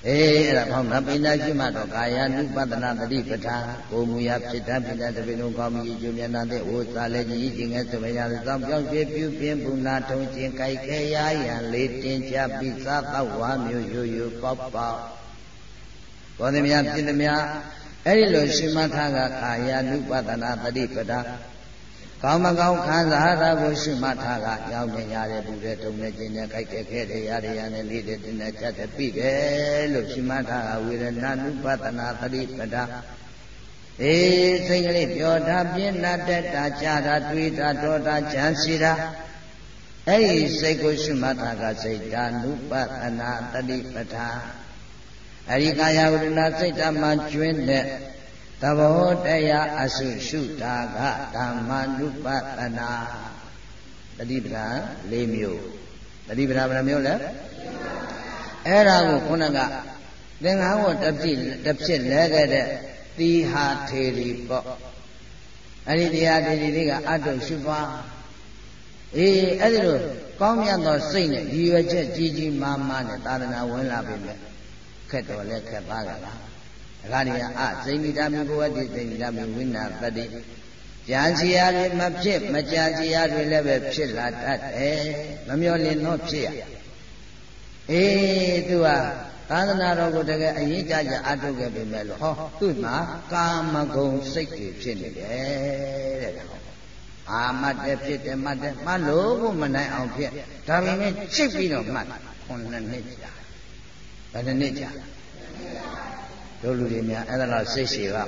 အေးအဲ့ဒါဘောင်းနပိဏရှိမှတော့ကာယ ानु ပဒနာတတိပဋ္ဌာကိုမူရဖြစ်တတ်ဖြစ်တတ်တပိလုံးကောင်းပြီကျိုးမျက်နှာတဲ့ဝိစာလည်းကြီးခြင်းငယ်ဆိုမရသောကြောင့်ပြောင်းပြပြုပြင်းပူနာထုံခြင်းကြိုက်ခဲရရန်လေးတင်ချပြီးစားတော့ဝါမျိုးရိုးရိုးပေါက်ပေါက်ဘောဓမြပြည့်သည်များအဲ့ဒီလိုရှိမှထားကကာယ ानु ပဒနာတတိပဋ္ဌာ ကောင်းမကောင်းခံစားတာကိုရှိမှထားကရောက်နေရတဲ့ဘူးတဲ့တုံနဲ့ကျင်းနဲ့ကြိုက်တဲ့ခဲတဲ့ရတဲ့ရနဲ့လေးတဲ့တင်းနဲ့ချက်တဲ့ပြီတယ်လို့ရှိမှထားကဝေဒနာနုပဒနာသတိပဒအေးစိတ်ကလေးပြောတာပြင်းနာတက်တာကြာတာတွေးတာဒေါတာကြံစီတာအဲ့ဒီစိတ်ကိုရှိမှထားကစိတ်ဓာနုပဒနာသတိပဒအရိကာယဝရဏစိတ်ဓာမှကျွင်းတဲ့ သဘောတရားအစုရှုတာကဓမ္မနုပတနာတတိပဒံ၄မျိုးတတိပဒံဘယ်နှမျိုးလဲအဲ့ဒါကိုခုနကသင်္ကန်းဝတပြည့်တစ်ဖြစ်လဲခဲ့တဲ့သီဟာထေရီပေါ့အဲ့ဒီတရားထေရီတွေကအတုရှုပါအေးအဲ့ဒီလိုကောင်းမြတ်သောစိတ်နဲ့ဒီရွယ်ချက်ကြီးကြီးမားမားနဲ့သာသနာဝင်လာပြီမဲ့ခက်တော်လဲခက်ပါကလား ဒါကနေအစိမိတာမိဘဝတိစိမိတာမိဝိနာပတိကြံစီရတွေမဖြစ်မကြံစီရတွေလည်းပဲဖြစ်လာတတ်တယ်မမျောလင်တော့ဖြစ်ရအေးသူကသာသနာတော်ကိုတကယ်အရေးကြကြအထုတ်ခဲ့ပြီမဲ့လို့ဟောသူ့မှာကာမဂုဏ်စိတ်တွေဖြစ်နေတယ်တဲ့ဟောအာမတ်တဲ့ဖြစ်တယ်မှတ်တယ်မှတ်လို့ကိုမနိုင်အောင်ဖြစ်ဒါပေမဲ့ချိတ်ပြီးတော့မှတ်ခုနှစ်နှစ်ကြာဘယ်နှစ်ကြာ တို့လူတွေများအဲ့ဒါတော့စိတ်ရှည်ပါ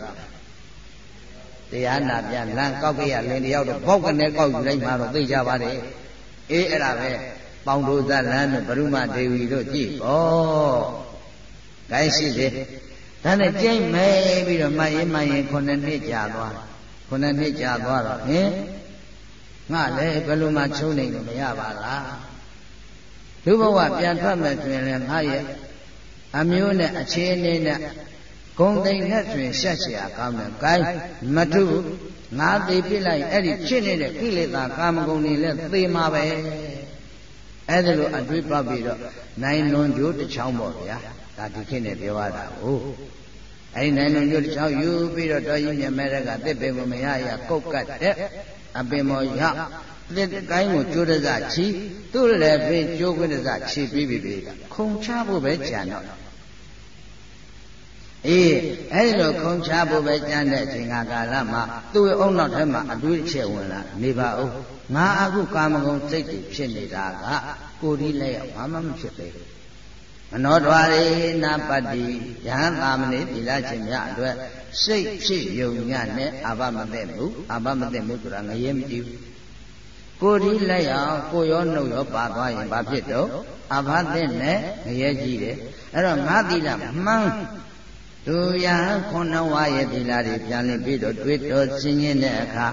တရားနာပြန်လမ်းကောက်ကြရလင်တယောက်တော့ဘောက်ကနေကောက်ယူလိုက်မှတော့သိကြပါတယ်အေးအဲ့ဒါပဲပေါင်တို့သလန်းတို့ဘရုမဒေဝီတို့ကြည့်ဩဂိုင်းရှိတယ်ဒါနဲ့ကြိမ့်မဲပြီးတော့မှရင်မှရင်ခုနှစ်နှစ်ကြာသွားခုနှစ်နှစ်ကြာသွားတော့ဟင်ငါလည်းဘယ်လိုမှချုံနေလို့မရပါလားလူဘဝပြန်ထွက်မယ်ဆိုရင်လည်းငါရဲ့အမျိုးနဲ့အခြေအနေနဲ့ ဂုံသိမ့်နဲ့ဆိုရင်ရှက်เสียကောင်းတယ်။ gain မထုငါသိပြလိုက်အဲ့ဒီဖြစ်နေတဲ့ကိလေသာကာမဂုဏ်တွေလည်းသေမှာပဲ။အဲ့ဒါလိုအတွေးပတ်ပြီးတော့နိုင်လွန်ကျိုးတစ်ချောင်းပေါ့ဗျာ။ဒါဒီခေတ်နဲ့ပြောရတာဟုတ်။အဲ့ဒီနိုင်လွန်ကျိုးတစ်ချောင်းယူပြီးတော့တော်ကြီးမြမဲတဲ့ကတစ်ပင်ကိုမရရကုတ်ကတ်တဲ့အပင်မောရတစ်ကိုင်းကိုကျိုးတစချီသူ့လည်းပင်ကျိုးခွင့်တစချီပြီးပြီခုံချဖို့ပဲကြံတော့ အေးအဲ့ဒီလိုခုံချဖို့ပဲကြမ်းတဲ့အချိန်ကာလမှာသူ့ရဲ့အုံနောက်ထဲမှာအတွေးအချက်ဝင်လာနေပါဦးငါအခုကာမဂုဏ်စိတ်တွေဖြစ်နေတာကကိုယ်ဒီလက်ရောက်ဘာမှမဖြစ်သေးဘူးမနောဒွာရေနာပတ္တိယဟန်သာမဏေသီလရှင်များအတွက်စိတ်ဖြစ်ယုံညနဲ့အာဘမသိဘူးအာဘမသိဘူးဆိုတာငရဲမကြည့်ဘူးကိုယ်ဒီလက်ရောက်ကိုရောနှုတ်ရောပါသွားရင်ဘာဖြစ်တော့အာဘသိနဲ့ငရဲကြည့်တယ်အဲ့တော့ငါသီလမှန်း သူယဟခုနဝရဲ့သီလတွေပြန်လည်ပြီးတော့တွေးတော်ဆင်းရဲတဲ့အခါ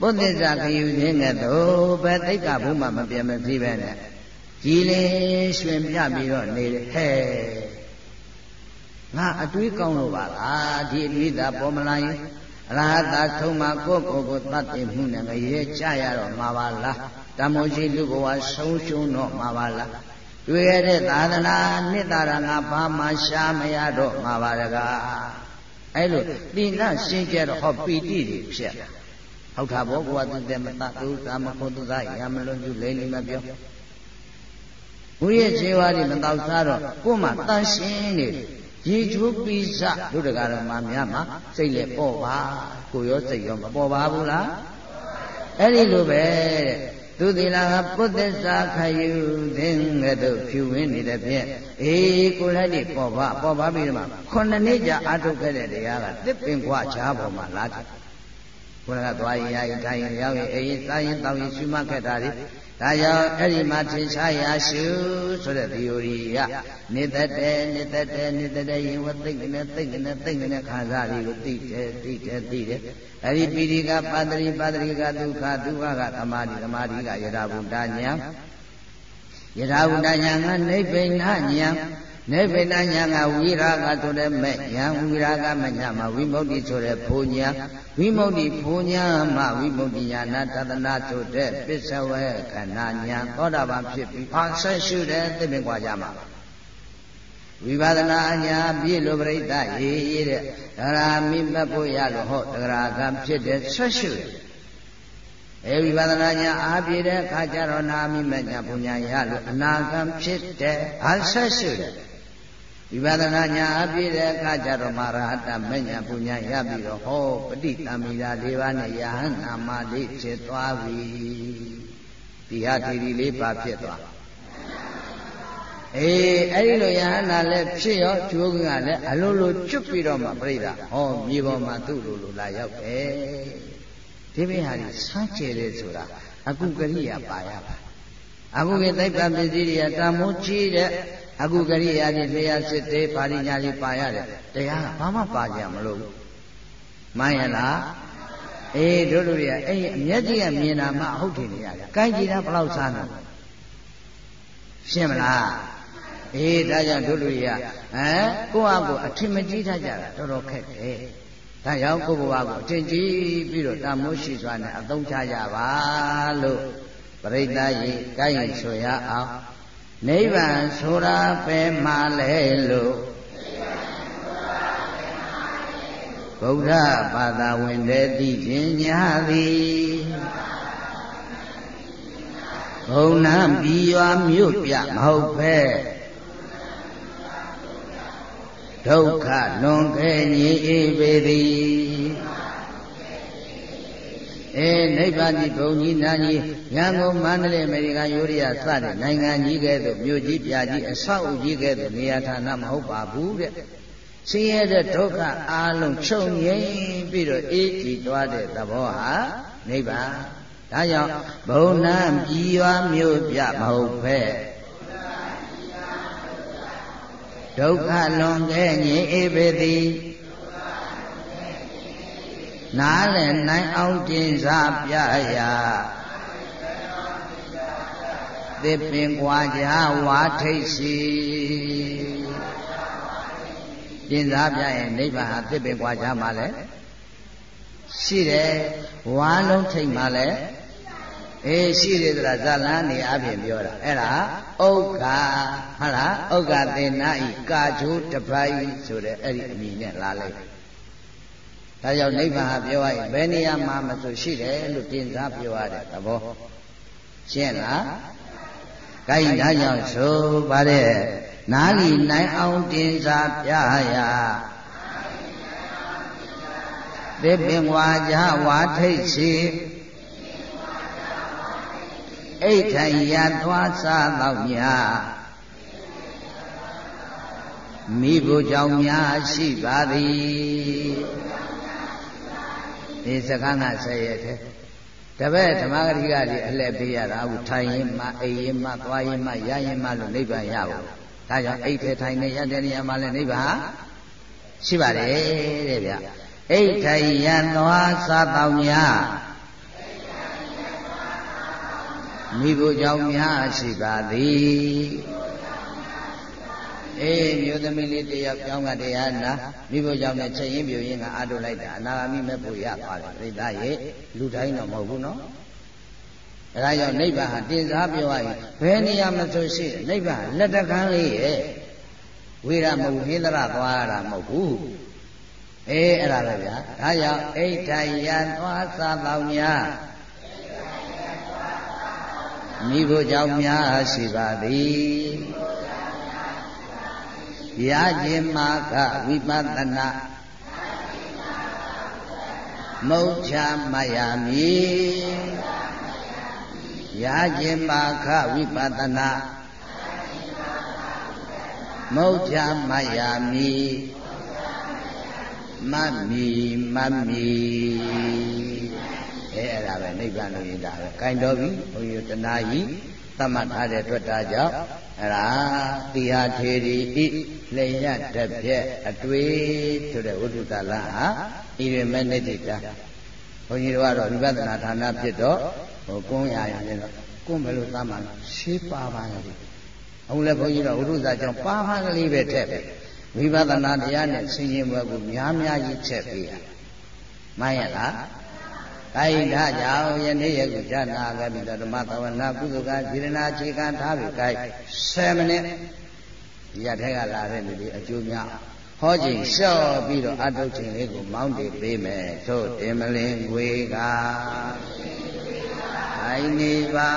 ပုဒ္ဒဇခယူခြင်းနဲ့တော့ဘယ်သိက္ခာဘုမှမပြတ်မစည်းပဲနဲ့ကြည်လင်ရွှင်ပြပြီးတော့နေတယ်ဟဲ့ငါအတွေးကောင်းလို့ပါလားဒီအတွေးသာပေါ်မလာရင်အရဟတဆုံးမှာကိုယ့်ကိုယ်ကိုသတ်တင်မှုနဲ့ငရဲကြရတော့မှာပါလားတမောရှိလူဘဝဆုံးရှုံးတော့မှာပါလား တွေ့ရတဲ့သာသနာနှစ်သာရငါဘာမှရှားမရတော့မှာပါတကားအဲ့လိုတိဏရှင်းကြတော့ဟောပီတိတွေဖြစ်ဟုတ်တာဘောကွာသူတဲ့မတသူသာမခုသူသာရမလွန်ကျူလိမ့်လိမ့်မပြောဘုရဲ့ခြေဝါးတွေမတောက်စားတော့ကို့မှာတန်ရှင်းနေရေချိုးပိစတို့တကားတော်မှာများမှာစိတ်လည်းပေါ့ပါကိုရောစိတ်ရောမပေါ်ပါဘူးလားအဲ့ဒီလိုပဲတဲ့ သူသီလကပုတ္တစာခယူသင်ကဲ့သို့ဖြူဝင်းနေတဲ့ဖြင့်အေးကိုလည်းဒီပေါ်ပါပေါ်ပါပြီးတော့ခုနှစ်နှစ်ကြာအထုတ်ခဲ့တဲ့တရားကတစ်ပင်ခွာချားပေါ်မှာလာတယ်ဘုရားကသွားရင်ရရင်ထိုင်ရင်ရောက်ရင်အေးစားရင်တောင်းရင်ရှုမှတ်ခဲ့တာလေ ဒါကြောင့်အဲ့ဒီမှာထင်ရှားရရှုဆိုတဲ့ theory ကနေတတ်တယ်နေတတ်တယ်နေတတ်တယ်ရင်ဝသိကနေသိကနေသိကနေခံစားရကိုသိတယ်သိတယ်သိတယ်အဲ့ဒီပိရိကပါတရိပါတရိကဒုက္ခဒုက္ခကသမာဓိသမာဓိကယထာဘုဒ္ဓညာယထာဘုဒ္ဓညာကနိဗ္ဗိဏညာ နိဗ္ဗိဏညာကဝိရာဂဆိုတဲ့မဲ့ညာဝိရာဂမညာမှာဝိမု ക്തി ဆိုတဲ့ဘုံညာဝိမု ക്തി ဘုံညာမှာဝိမု ക്തി ညာနာတသနာဆိုတဲ့ပစ္စဝေခန္ဓာညာသောတာပန်ဖြစ်ပြီးအာဆက်ရှုတဲ့သိပင်ကွာကြမှာဝိပဿနာအညာပြည့်လို့ပြိဋ္ဌရေးရေးတဲ့ဒရာမိမတ်ဖို့ရလို့ဟောဒရာကဖြစ်တဲ့ဆက်ရှုတယ်အဲဝိပဿနာညာအားပြည့်တဲ့အခါကျတော့နာမိမညာပူညာရလို့အနာကံဖြစ်တဲ့အာဆက်ရှုတယ် ဝိပဿနာညာအပြည့်တဲ့အခါကျတော့မရဟတမညာပူညာရပြီးတော့ဟောပဋိသမိတာ၄ပါးနဲ့ယဟန်နာမလေးဖြစ်သွားပြီဒီဟာဒီဒီလေးပါဖြစ်သွားအေးအဲ့ဒီလိုယဟန်နာလည်းဖြစ်ရောကျိုးကလည်းအလိုလိုကျွတ်ပြီးတော့မှပြိဿဟောမြေပေါ်မှာသူ့လိုလိုလာရောက်တယ်ဒီဘိဟာဒီစမ်းကြယ်လေဆိုတာအကုကရိယာပါရပါအကုကေသိပ္ပပစ္စည်းတွေကတမိုးကြီးတဲ့ အခုကရိယာကြီးလျှာစစ်သေးပါရိညာကြီးပါရတယ်တရားဘာမှပါကြမလို့မှန်ရလားအေးတို့လူတွေကအဲ့အမျက်ကြီးကမြင်တာမှဟုတ်တယ်နေရတယ်။ကိုင်းကြည့်တာဘလောက်စားနေရှင်းမလားအေးဒါကြောင့်တို့လူတွေကဟမ်ကိုယ့်အကိုအထင်မကြီးထားကြတာတော်တော်ခက်တယ်။ဒါကြောင့်ကိုယ့်ဘဝကိုအထင်ကြီးပြီးတော့တာမိုးရှိစွာနဲ့အသုံးချကြပါလို့ပရိသတ်ကြီးကိုင်းဆိုရအောင် နိဗ္ဗာန်ဆိုတာပဲမှလဲလို့ဗုဒ္ဓဘာသာဝင်တဲ့သိခြင်းညာသည်ဘုံနာပြီးရွာမြို့ပြမဟုတ်ပဲဒုက္ခလွန်ခဲ့ញေအေးပေသည် အဲနိဗ္ဗာန်ဒီဘုံကြီးနာကြီးရန်ကုန်မန္တလေးအမေရိကန်ယူရီးယားစတဲ့နိုင်ငံကြီးကဲ့သို့မြို့ကြီးပြကြီးအဆောက်အဦကြီးကဲ့သို့နေရာဌာနမဟုတ်ပါဘူးတဲ့ဆင်းရဲတဲ့ဒုက္ခအာလုံးချုပ်ငြိမ်းပြီးတော့အေးကြည်သွားတဲ့သဘောဟာနိဗ္ဗာန်ဒါကြောင့်ဘုံနာပြည်ရွာမြို့ပြမဟုတ်ပဲဒုက္ခလွန်ခဲ့ငြိမ်းအေးပေသည် နားလည်နိုင်အောင်ကျင့်စားပြရာသစ်ပင်ကွာကြဝါထိတ်စီကျင့်စားပြရင်နိဗ္ဗာန်ဟာသစ်ပင်ကွာကြမှာလဲရှိတယ်ဝါလုံးထိတ်မှာလဲအေးရှိတယ်ဆိုတာဇလန်းနေအပြင်ပြောတာအဲ့ဒါဥက္ခဟုတ်လားဥက္ခသေနာဤကာချိုးတပိုက်ဆိုတဲ့အဲ့ဒီအမည်နဲ့လာလိုက် ဒါကြောင့်နိဗ္ဗာန်ဟာပြောရရင်ဘယ်နေရာမှာမဆိုရှိတယ်လို့တင်စားပြောရတဲ့သဘောရှင်းလားကိုင်းဒါကြောင့်ဆိုပါတဲ့နာလီနိုင်အောင်တင်စားပြရာသစ်ပင်ဝါကြဝါထိတ်စီအိဋ္ဌံရသွားစားတော့များမိဖို့ကြောင့်များရှိပါသည် ဒီစကားကဆက်ရတဲ့တပည့်ဓမ္မဂတိကလေးအလှည့်ပေးရတာအခုထိုင်ရင်မှအိရင်မှသွားရင်မှရရင်မှလို့နိဗ္ဗာန်ရပါဘူးဒါကြောင့်အိတ်ထဲထိုင်နေရတဲ့နေရာမှာလည်းနိဗ္ဗာန်ရှိပါတယ်တဲ့ဗျအိတ်ထိုင်ရန်သွားစားတောင်းများမိဖို့ကြောင့်များရှိပါသည် အေးမျိုးသမီးလေးတယောက်ကြောင်းကတရားနာမိဖို့ကြောင့်လည်းချက်ရင်းပြရင်းကအာထုလိုက်တာအနာဂါမိမဲ့ဖို့ရသွားတယ်ပြိတ္တာရဲ့လူတိုင်းတော့မဟုတ်ဘူးနော်အဲဒါကြောင့်နိဗ္ဗာန်ဟာတင်စားပြောရရင်ဘယ်နေရာမှာဆိုရှိနိဗ္ဗာန်လက်တကန်းလေးရဲ့ဝေရမဟုတ်ဟိန္ဒရသွားရတာမဟုတ်ဘူးအေးအဲ့ဒါပဲဗျာဒါကြောင့်အိဋ္ဌယံသွားသာတောင်ညာမိဖို့ကြောင့်များရှိပါသည် ရခြင်းမာကဝိပဿနာမုတ်ချမယမီရခြင်းမာကဝိပဿနာမုတ်ချမယမီမမီမမီအဲအဲ့ဒါပဲနိဗ္ဗာန်လို့ရတာပဲကင်တော်ပြီဘုန်းကြီးတဏှာကြီး သတ်မှတ်ထားတဲ့အတွက်ဒါကြောင့်အဲ့ဒါတိဟာထေရီဤလျက်တစ်ပြက်အတွေ့ဆိုတဲ့ဝိတုတလဟာဣရိမနိတိတာဘုန်းကြီးတို့ကတော့ဝိပဿနာဌာနဖြစ်တော့ဟိုကုန်းရရင်တော့ကုန်းဘယ်လိုသတ်မှန်းရှင်းပါပါလေအခုလည်းဘုန်းကြီးတို့ဝိတုဇာကြောင့်ပါပါကလေးပဲထည့်ပဲဝိပဿနာတရားနဲ့ဆင်ခြင်ဘွယ်ကိုများများကြီးချက်ပေးရမှန်ရလား ကိုင်ဒါကြောင့်ယနေ့ယခုဇာနာကမိဓမ္မသဝနာကုသကဇိရနာခြေခံထားပြီကိုင်7မိနစ်ရထက်ကလာတဲ့လူတွေအကျိုးများဟောချိန်လျှော့ပြီးတော့အထုတ်ချိန်လေးကိုမောင်းတည်ပေးမယ်သို့တင်မလင်းငွေကအိုင်နေပါ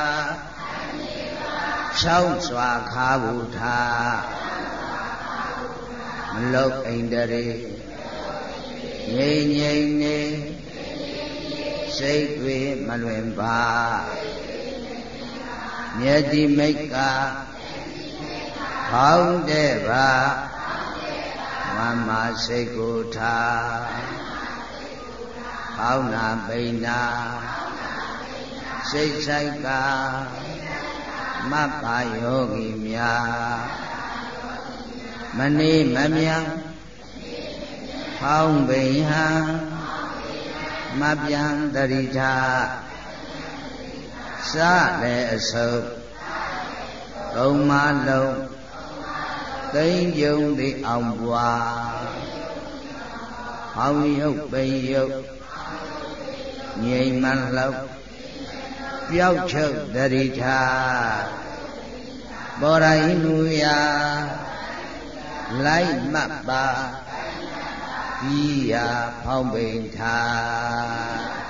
ချောင်းစွာခါဘူးထားမလုတ်အိန္ဒရေငြိမ်ငြိမ်နေ စိတ်တွေမလွင်ပါမြတ်တိမိတ်ကဖောင်းတဲ့ပါမမစိတ်ကိုထားဖောင်းနာပိဏာစိတ်ဆိုင်ကမတ်ပါယောဂီများမနေမမြဖောင်းပိဟံ မပြန်တရိထာစလည်းအစုပ်သုံးမလုံးသိမ့်ယုံသည်အောင်ပွားဟောင်းယုတ်ပိန်ယုတ်ငြိမ်မှန်လောက်ပျောက်ချုပ်တရိထာဘောရိုင်းလူယာလိုက်မှတ်ပါ ပြီးရာဖောင်းပိန်ထား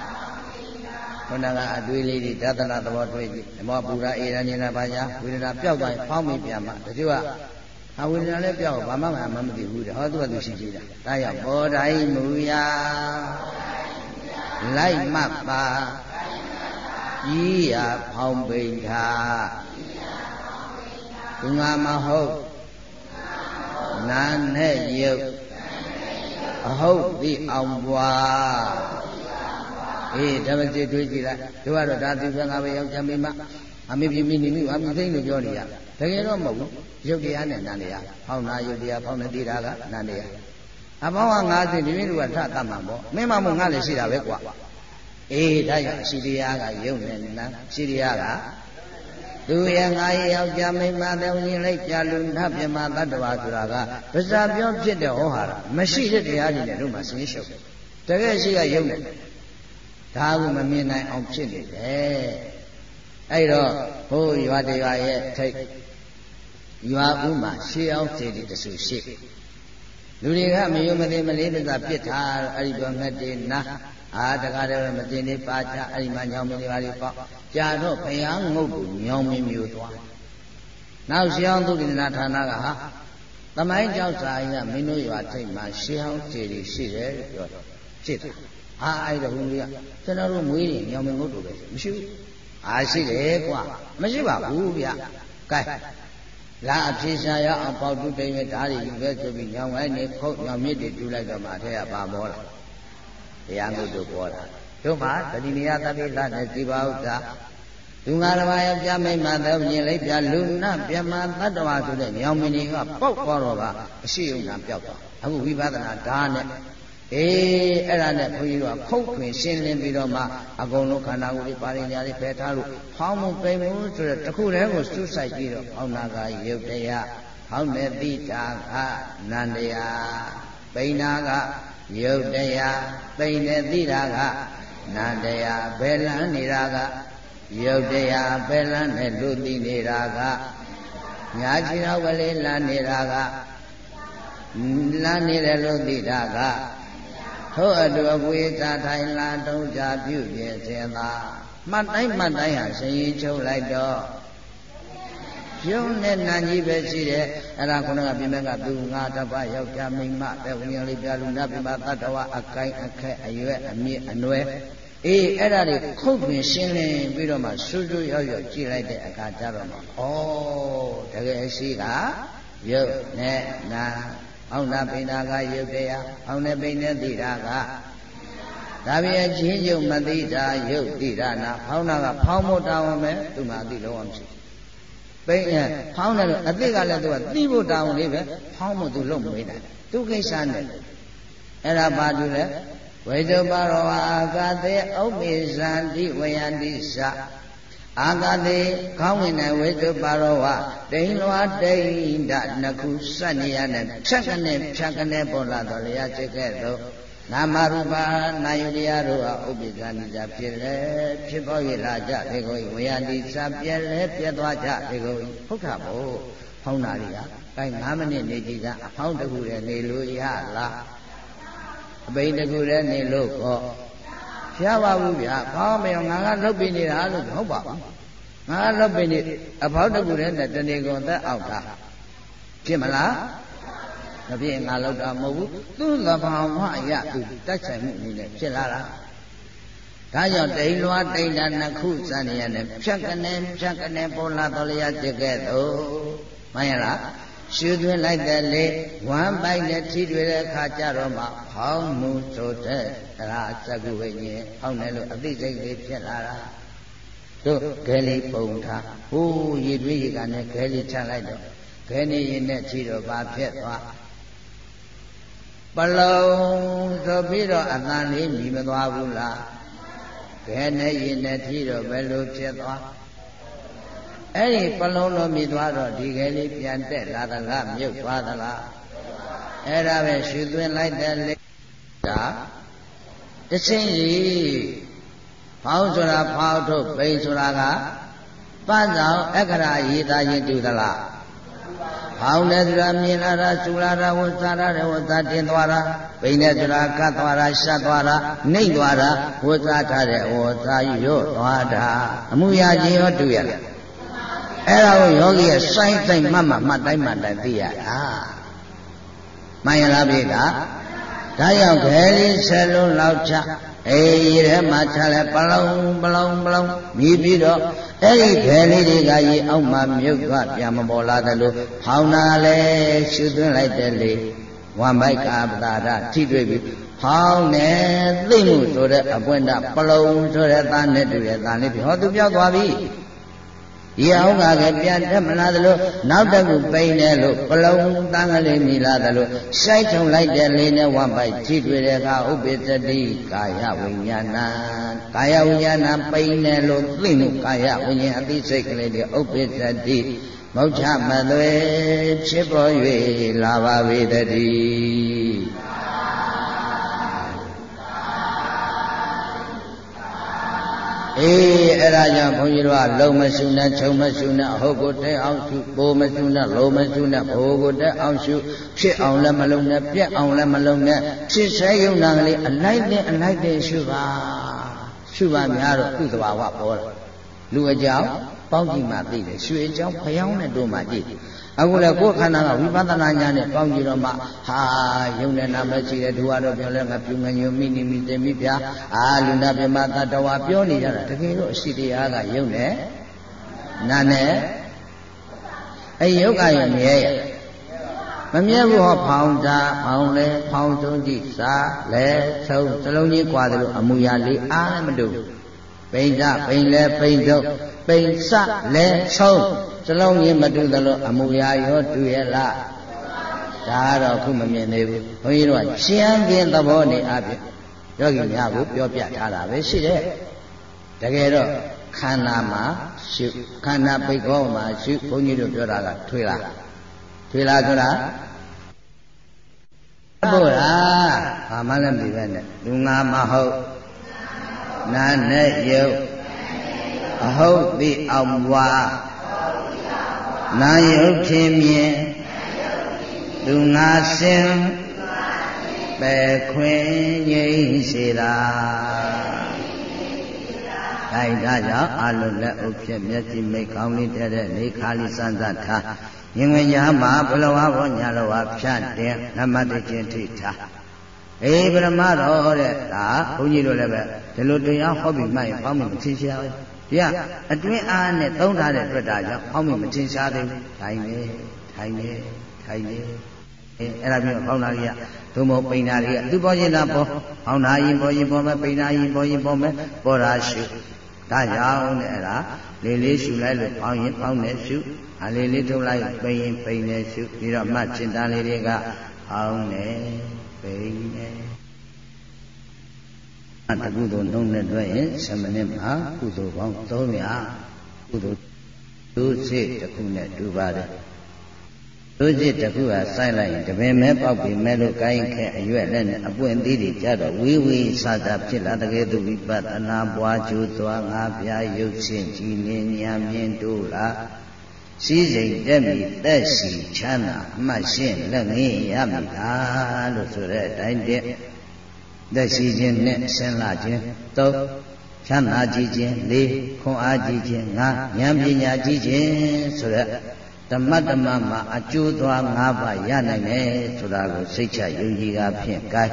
ခန္ဓာကအတွေးလေးတွေတသနာသဘောတွေ့ကြည့်ဓမ္မပူရာအေရညနာဘာညာဝေဒနာပျောက်သွားရင်ဖောင်းမိပြန်မှာတချို့ကအဝေဒနာလည်းပျောက်ဘာမှမမသိဘူးတဲ့ဟောသူကသူရှိကြတာဒါကြောင့်ဘောတိုင်းမူရာလိုက်မှတ်ပါကြီးရာဖောင်းပိန်ထားသူငါမဟုတ်နာနဲ့ရုပ် အဟုတ်သိအောင်ပွားအေးဓမ္မจิตတွေးကြည့်လိုက်တို့ကတော့ဒါသူကငါပဲယောက်ျားမိန်းမအမေပြမိနေမိအမိသိလို့ပြောနေရတကယ်တော့မဟုတ်ဘူးရုပ်တရားနဲ့နာနေရဖောင်းနာရုပ်တရားဖောင်းနေသေးတာကနာနေရအပေါင်းက90ဒီမိလူကထတတ်မှာပေါ့မင်းမမို့ငါလည်းရှိတာပဲကွာအေးဒါကြောင့်ရှိတရားကယုံနေနာရှိတရားက သူရဲ့ငါရဲ့ယောက်ျားမိန်းမတဲ့ဝင်လိုက်ပြလူနတ်ပြမတတ္တဝါဆိုတာကပါဇာပြောဖြစ်တဲ့ဟောဟာရမရှိတဲ့တရားတွေနဲ့တို့မှဆင်းရှုပ်တကယ်ရှိကယုံနေဒါကမမြင်နိုင်အောင်ဖြစ်နေတယ်အဲ့တော့ဟိုရွာတရွာရဲ့ထိတ်ရွာဦးမှာရှေးအောင်စေတီတဆူရှိလူတွေကမယုံမသိမလေးတစားပြစ်ထားအဲ့ဒီတော့ငတ်တေနာအာတကားလည်းမတင်နေပါချအဲ့ဒီမှာညောင်မင်းတွေပါလိပေါ့ ကြာတော့ဘုရားငုတ်ကိုညောင်မင်းမျိုးသွားနောက်ရှေးအောင်သုတိနာဌာနကဟာသမိုင်းကြောက်စာရင်ကမင်းတို့ရွာထိတ်မှာရှေးအောင်စေတီရှိတယ်ပြောတော့ဖြစ်တယ်ဟာအဲ့ဒါဘုန်းကြီးကကျွန်တော်တို့မွေးရင်ညောင်မင်းငုတ်တို့ပဲမရှိဘူးအာရှိတယ်ကွာမရှိပါဘူးဗျကဲလာအဖြေရှာရအောင်ပေါတုတိမ်ရဲ့ဓာရီယူပဲဆိုပြီးညောင်ဝိုင်းနေခုတ်ညောင်မြစ်တွေတူလိုက်တော့မှအထက်ကပါပေါ်လာတရားငုတ်တို့ပေါ်လာ တို့မှတတိနေယသတိလနဲ့ဒီပါဥစ္စာသူငါတစ်ပါးယောက်ျားမိန်းမတော့မြင်လိုက်ပြလူနာပြမတတ္တဝါဆိုတဲ့ညောင်မင်းတွေကပေါက်သွားတော့ကအရှိဥနာပျောက်သွားအခုဝိပဿနာဓာတ်နဲ့အေးအဲ့ဒါနဲ့ဘုန်းကြီးတို့ကခုတ်ခွင်ရှင်းလင်းပြီးတော့မှအကုန်လုံးခန္ဓာကိုယ်တွေပါရင်ညာတွေဖယ်ထားလို့ဖောင်းမှုပိန်မှုဆိုတဲ့တခုတည်းကိုစုဆိုင်ပြီးတော့ဖောင်းနာကယုတ်တရားဖောင်းတဲ့တိတာကနန္တရားပိန်နာကယုတ်တရားပိန်တဲ့တိတာက နန္တရားဘယ်လန်းနေတာကယုတ်တရားဘယ်လန်းနဲ့လူသိနေတာကညာချီတော့ကလေးလန်းနေတာကလန်းနေတယ်လို့သိတာကထို့အတူအပွေသာထိုင်လာတုံးကြပြုပြင်ခြင်းသာမှတ်တိုင်းမှတ်တိုင်းဟာရှင်ရင်ချုပ်လိုက်တော့ပြုံးနဲ့နန်းကြီးပဲရှိတယ်အဲ့ဒါခုနကပြင်မဲ့ကသူငါတပတ်ယောက်ျားမိန်းမတဲ့ဝိညာဉ်လေးပြလူနာပြမတတ္တဝအကိုင်းအခက်အရွယ်အမြင့်အနွယ် အေးအဲ့ဒါတွေခုတ်ပင်ရှင်းလင်းပြီးတော့မှဆူဆူရောက်ရောက်ကြည့်လိုက်တဲ့အခါကျတော့မှဩတကယ်ရှိကရုပ်နဲ့နာအောင်နာပိဏာကယုတ်တရားအောင်နဲ့ပိဏသိတာကဒါပြန်ချင်းကျုံမသိတာရုပ်တိရနာဖောင်းတာကဖောင်းဖို့တောင်းအောင်ပဲသူမှအသိလုံးအောင်ရှိပိန်ဖောင်းတယ်လို့အသိကလည်းသူကသိဖို့တောင်းလေးပဲဖောင်းဖို့သူလုံးမမေးနိုင်သူကိစ္စနဲ့အဲ့ဒါဘာတူလဲ ဝိဇုပါရောအာကသေဥပ္ပိဇန္တိဝယန္တိသအာကတိခေါင်းဝင်တဲ့ဝိသုပါရောဝတိန်လွာတိန်ဒနှစ်ခုစက်နေရတဲ့ဖြတ်ကနေဖြတ်ကနေပေါ်လာတော်လျာจิตကဲ့သို့နာမရူပနာယုတရားတို့ဟာဥပ္ပိသနိကြဖြစ်လေဖြစ်ပေါ်ရလာကြဒီကိုဝေယတိစပြဲလဲပြဲသွားကြဒီကိုဟုတ်တာဘို့ဖောင်းတာတွေကအဲ9မိနစ်နေကြည်ကအဖောင်းတခုတည်းနေလို့ရလား အပိန်တခုတည်းနေလို့ကောဖျားပါဘူးဗျာဘာမရောငါကလုတ်ပြနေတာလို့ဟုတ်ပါဘူးငါကလုတ်ပြနေအဖောက်တကူတည်းနဲ့တဏီကွန်သက်အောက်တာဖြစ်မလားမဖြစ်ငါလောက်တာမဟုတ်ဘူးသူ့သဘာဝအရသူတိုက်ဆိုင်မှုအနေနဲ့ဖြစ်လာတာဒါကြောင့်တိန်လွားတိန်တာနှစ်ခုစံနေရနဲ့ဖြတ်ကနေဖြတ်ကနေပေါ်လာတော်လျာจิตကဲ့သို့မှန်ရလား ရှုသွင်းလိုက်တဲ့လေဝမ်းပိုက်နဲ့ထိတွေ့တဲ့အခါကျတော့မှဖောင်းမှုဆိုတဲ့ဒါစကုဝိညာဉ်ဖောင်းတယ်လို့အသိစိတ်လေးဖြစ်လာတာတို့ခဲလေးပုံထားဟိုးရည်တွေးရည်ကနဲ့ခဲလေးချလိုက်တော့ခဲနေရင်နဲ့ချီတော့ဘာဖြစ်သွားပလုံဆိုပြီးတော့အတန်လေးမြည်မသွားဘူးလားခဲနေရင်နဲ့ချီတော့ဘယ်လိုဖြစ်သွား အဲ့ဒီပလုံးလုံးမြည်သွားတော့ဒီကလေးပြန်တက်လာသလားမြုပ်သွားသလားအဲ့ဒါပဲရှုသွင်းလိုက်တဲ့လေဒါတချင်းကြီးဖောင်းဆိုတာဖောင်းထုတ်ပိန်ဆိုတာကပန်းဆောင်အခရာရေးသားရင်တူသလားဖောင်းတဲ့ဆိုတာမြင်လာတာစူလာတာဝတ်စားတာဝတ်စားတင်သွားတာပိန်တဲ့ဆိုတာကတ်သွားတာရှတ်သွားတာနှိမ့်သွားတာဝတ်စားထားတဲ့ဝတ်စားရွတ်သွားတာအမှုရာချင်းရောတူရလား အဲ့ဒါကိုယောဂီရဲ့စိုင်းစိုင်းမှတ်မှမှတ်တိုင်းမှတ်တိုင်းသိရတာမှန်ရလားပြေတာဒါကြောင့်ခဲလေးဆယ်လုံးလောက်ချအေးရဲမှာချလဲပလောင်ပလောင်ပလောင်မြည်ပြီးတော့အဲ့ဒီခဲလေးတွေကရေအောက်မှာမြုပ်သွားပြန်မပေါ်လာတယ်လို့ဖောင်းတာလဲရှုသွင်းလိုက်တယ်လေဝမ်မိုက်ကာပတာရထိတွေ့ပြီးဖောင်းနေသိမှုဆိုတဲ့အပွင့်တာပလုံဆိုတဲ့သားနဲ့တူတဲ့သားလေးပြီးဟောသူပြောက်သွားပြီ ဒီအောင်ကလည်းပြန်တက်မလာသလိုနောက်တကူပိန်တယ်လို့ပလုံတန်းကလေးမိလာသလိုစိုက်ထုံလိုက်တဲ့လေးနဲ့ဝမ်းပိုက်ထိတွေ့တဲ့အခါဥပ္ပစ္စတိကာယဝိညာဏကာယဝိညာဏပိန်တယ်လို့သိလို့ကာယဝိညာဉ်အသိစိတ်ကလေးတွေဥပ္ပစ္စတိမောက္ခမသွေဖြစ်ပေါ်၍လာပါပေတည်း အေးအဲ့ဒါကြောင့်ဘုန်းကြီးတို့ကလုံမရှုနဲ့ခြုံမရှုနဲ့အဟုတ်ကိုတဲအောင်ရှုပိုမရှုနဲ့လုံမရှုနဲ့ဘိုးကိုတဲအောင်ရှုဖြစ်အောင်လည်းမလုံနဲ့ပြက်အောင်လည်းမလုံနဲ့ဖြစ်ဆဲယုံနာကလေးအလိုက်တဲ့အလိုက်တဲ့ရှုပါရှုပါများတော့သူ့သဘာဝပေါ်လာလူအကြောင်းပေါင်းကြည့်မှသိတယ်ရွှေအကြောင်းဖျောင်းနဲ့တို့မှကြည့် အခုလည်းကိုယ်ခန္ဓာကဝိပဿနာဉာဏ်နဲ့ပေါင်းကြည့်တော့မှဟာယုံတဲ့နာမရှိတဲ့သူကတော့ပြောလဲငါပြုငညုံမိနိမိတေမိပြအာလူနာပြမတတဝါပြောနေကြတာတကယ်တော့အရှိတရားကယုံနဲ့နာနဲ့အဲယုတ်ကရမြဲရမမြဲဘူးဟောဖောင်းတာဖောင်းလဲဖောင်းဆုံးကြည့်စားလဲဆုံးစလုံးကြီးကွာတယ်လို့အမူအရာလေးအားလည်းမတူပိန်စပိန်လဲပိန်တော့ပိန်စလဲဆုံး စလုံးကြီးမတူသလိုအမူအရာရောတူရဲ့လားဒါကတော့ခုမမြင်သေးဘူးဘုန်းကြီးတို့ကရှင်းပြင်းသဘောနေအပြင်ယောဂီများကိုပြောပြထားတာပဲရှိတယ်တကယ်တော့ခန္ဓာမှာရှုခန္ဓာပိတ်ကောမှာရှုဘုန်းကြီးတို့ပြောတာကထွေးလားထွေးလားဆိုတာဘုရားဘာမှလည်းမပြီးပဲနဲ့လူငါမဟုတ်နာနဲ့ယုတ်အဟုတ်သိအောင်ဘွား နာယုတ်ထင်မြင်သူငါစင်ပဲခွင်ငိမ့်စေတာဒါဒါကြောင့်အလုံးလက်ဥဖြစ်မျက်စိမိတ်ကောင်းလေးတဲ့တဲ့နေခါလေးစမ်းသပ်ထားရင်ဝင်ညာမှာဘလဝဘောညာလဝဖြတ်တဲ့နမတချင်းထိထားအေးပရမတော်တဲ့ဒါဘုန်းကြီးတို့လည်းပဲဒီလိုတရားဟောပြီးမှရင်ပေါင်းမသိရှား ဒီကအတွင်းအားနဲ့သုံးထားတဲ့အတွက်ဒါကြောင့်အောက်မြင်မထင်ရှားသေးဘူးထိုင်နေထိုင်နေထိုင်နေအဲ့ဒါပြီးတော့ဖောင်းတာတွေကသို့မဟုတ်ပိန်တာတွေကသူပေါ်ရင်တာပေါ်ဖောင်းတာရင်ပေါ်ရင်ပေါ်မယ်ပိန်တာရင်ပေါ်ရင်ပေါ်မယ်ပေါ်တာရှုဒါကြောင့်တဲ့အဲ့ဒါလေးလေးရှုလိုက်လို့ဖောင်းရင်ဖောင်းနေရှုအလေးလေးထုတ်လိုက်ပိန်ရင်ပိန်နေရှုပြီးတော့မှတ်ကျင်တန်းလေးတွေကဖောင်းနေပိန်နေ တကုသိုလ်လုံးနဲ့တွဲရင်7မိနစ်မှာကုသိုလ်ပေါင်း300ကုသိုလ်ဒုစိတ်တစ်ခုနဲ့တူပါတယ်ဒုစိတ်တစ်ခုဟာစိုက်လိုက်ရင်တပင်မဲပေါက်ပြီးမဲလို့ကိုင်းခဲအရွက်နဲ့အပွင့်သေးတွေကြတော့ဝေးဝေးဆာဆာဖြစ်လာတကယ်သူဝိပဿနာပွားကြိုးသွားငါပြရုပ်ချင်းကြည်လင်းညာမြင်တို့လားစည်းစိမ်တက်မိသက်စီချမ်းသာအမှတ်ရှင်းလက်ငင်းရမိလားလို့ဆိုတဲ့အတိုင်းတည်း သက်ရှိခြင်းနဲ့ဆင်းလာခြင်းသုံးချမ်းသာကြည်ခြင်းလေးခွန်အားကြည်ခြင်းငါဉာဏ်ပညာကြည်ခြင်းဆိုတဲ့ဓမ္မဓမ္မမှာအကျိုးသွား၅ပါးရနိုင်တယ်ဆိုတာကိုစိတ်ချယုံကြည်တာဖြင့် gain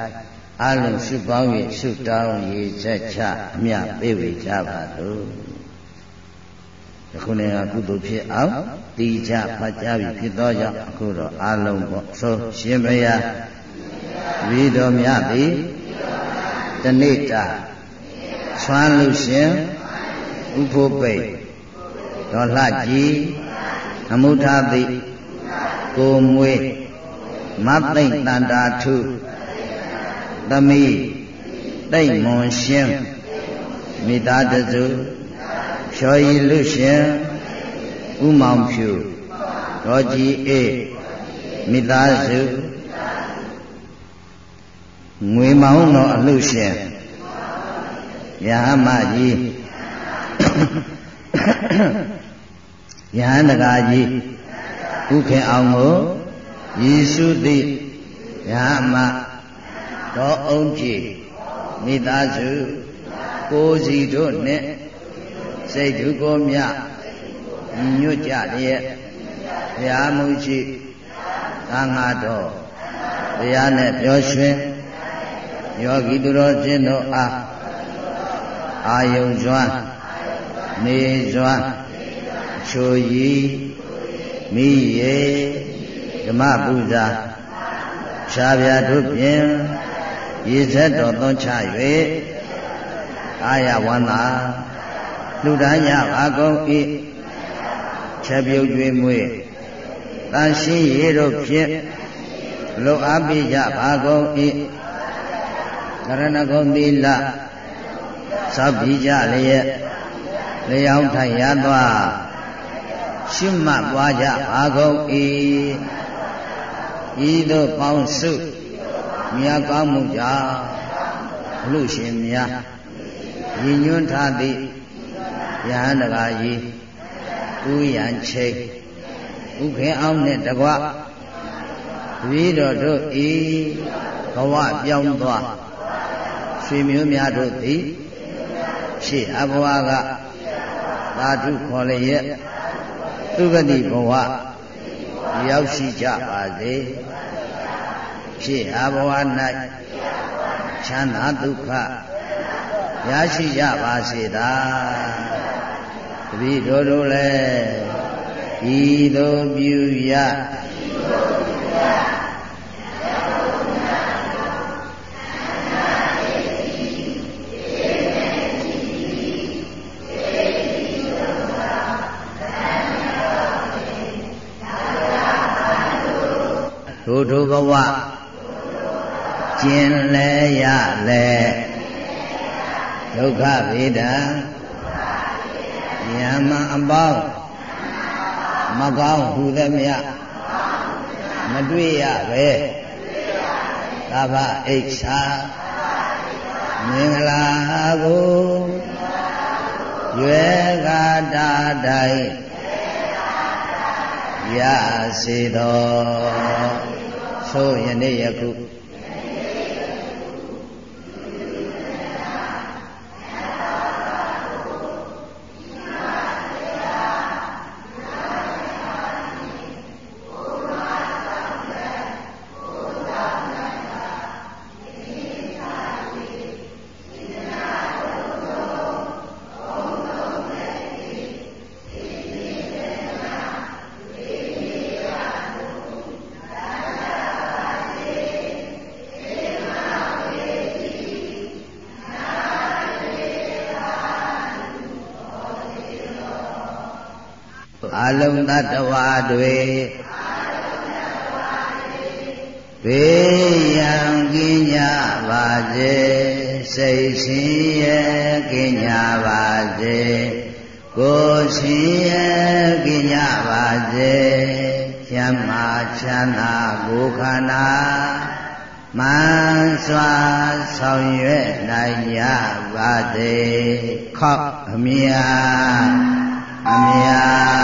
အလုံးရှုပေါင်း၍ရှုတောင်းရည်ချက်ချအမြပေးဝေကြပါလို့ဒီခုနေကကုသိုလ်ဖြစ်အောင်တိကျဖတ်ကြားပြီးဖြစ်သောကြောင့်အခုတော့အလုံးပေါ့ဆိုရှင်ဘုရားဝိတော်မြတ်သည် တနေ့တာဆွမ်းလို့ရှင်ဥဖို့ပိတ်ဒေါ်လှကြီးအမှုထသိကိုမွေမသိမ့်တန်တာထုသမီးတိတ်မွန်ရှင်မိသားတစုဖြော်ရည်လူရှင်ဥမောင်ဖြူဒေါ်ကြီးအေးမိသားစု ငွေမောင်းတော်အလှရှင်ယဟမကြီးယဟန်တကာကြီးဥခင်အောင်ကိုယေရှုသိယဟမတော်အောင်ကြည်မိသားစုကိုစီတို့နဲ့စိတ်ဓုကိုမြညွတ်ကြလျက်ဘုရားမူရှိသံဃာတော်တရားနဲ့ပြောရွှင် ယောဂီသူတော်ချင်းတို့အားအာယုံစွမ်းနေစွမ်းချိုရီမိရေဓမ္မပူဇာဖြာဖြာတို့ဖြင့်ရေဆက်တော်သွန်ချ၍အာယဝန္တာလူတန်းရပါကုန်၏ချက်ပြုတ်ကျွေးမွေးတန်ရှင်းရေတို့ဖြင့်လုံအားပေးကြပါကုန်၏ ကရဏဂုံသီလသောက်ပြီးကြလျက်လျောင်းထိုင်ရသွားရှုမှတ်ပွားကြပါကုန်၏ဤသို့ပေါင်းစုမြတ်ကောင်းမှုကြောင့်လူရှင်များရည်ညွှန်းထားသည့်ယဟန်တကာကြီးဥယံချိတ်ဥခေအောင်နှင့်တကွတပည့်တော်တို့ဤဘဝပြောင်းသွား ရွှေမျိုးများတို့သည်ရှေ့အဘဝကသာဓုခေါ်လျက်သူဂတိဘဝရောက်ရှိကြပါစေရှေ့အဘဝ၌ချမ်းသာဒုက္ခရရှိကြပါစေသာတပည့်တော်တို့လည်းဤသို့ပြုရ ထိုထိုဘဝကျင်လဲရလဲဒုက္ခဗေဒံယမအပေါင်းမကောင်းဟူသည်မြမတွေ့ရပဲသဗ္ဗအိဋ္ဌာမင်္ဂလာကိုရွယ်ကာတာတိုင်း ရစေတော်ဆိုယနေ့ယခု အလုံးသတ္တဝါတွေဘေးရန်ကင်းကြပါစေစိတ်ဆင်းရဲကင်းကြပါစေကိုယ်ဆင်းရဲကင်းကြပါစေချမ်းသာချမ်းသာကိုယ်ခန္ဓာမှန်စွာဆောင်ရွက်နိုင်ကြပါစေခောက်အမြာအမြာအ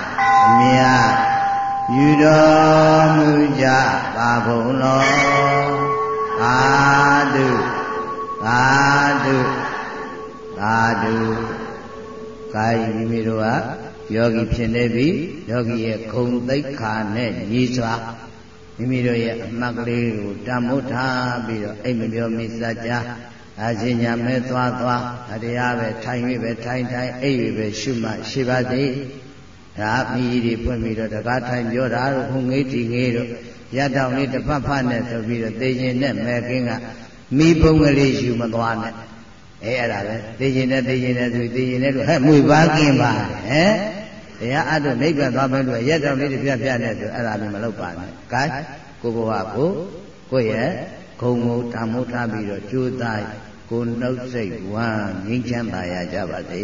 အမြာယူတော်မူကြပါကုန်လောသာဓုသာဓုသာဓုကာယမိမိတို့ဟာယောဂီဖြစ်နေပြီယောဂီရဲ့ဂုံသိက္ခာနဲ့ညီစွာမိမိတို့ရဲ့အမှတ်ကလေးကိုတမိုးထားပြီးတော့အိမ်မပြောမိစကြအရှင်ညာမဲသွားသွားတရားပဲထိုင်၍ပဲထိုင်ထိုင်အိပ်၍ပဲရှုမှရှိပါသေး ဒါမိကြီးတွေဖွင့်ပြီးတော့တကားထိုင်ပြောတာတို့ခုငေးတီငေးတို့ရတောင်လေးတစ်ဖက်ဖက်နဲ့ဆိုပြီးတော့သေခြင်းနဲ့မဲကင်းကမိဘုံကလေးယူမသွားနဲ့အဲအဲ့ဒါပဲသေခြင်းနဲ့သေခြင်းနဲ့ဆိုသေခြင်းနဲ့တို့ဟဲ့မွေပါကင်းပါဟဲ့တရားအတုနိဗ္ဗာန်သွားမယ်လို့ရက်တောင်လေးတစ်ပြက်ပြက်နဲ့ဆိုအဲ့ဒါမျိုးမလုပ်ပါနဲ့ gain ကိုဘဝကိုကိုယ့်ရဲ့ဂုံမို့ဓမ္မို့ထားပြီးတော့ကြိုးစားကိုနှုတ်စိတ်ဝမ်းငြိမ်းချမ်းသာရကြပါစေ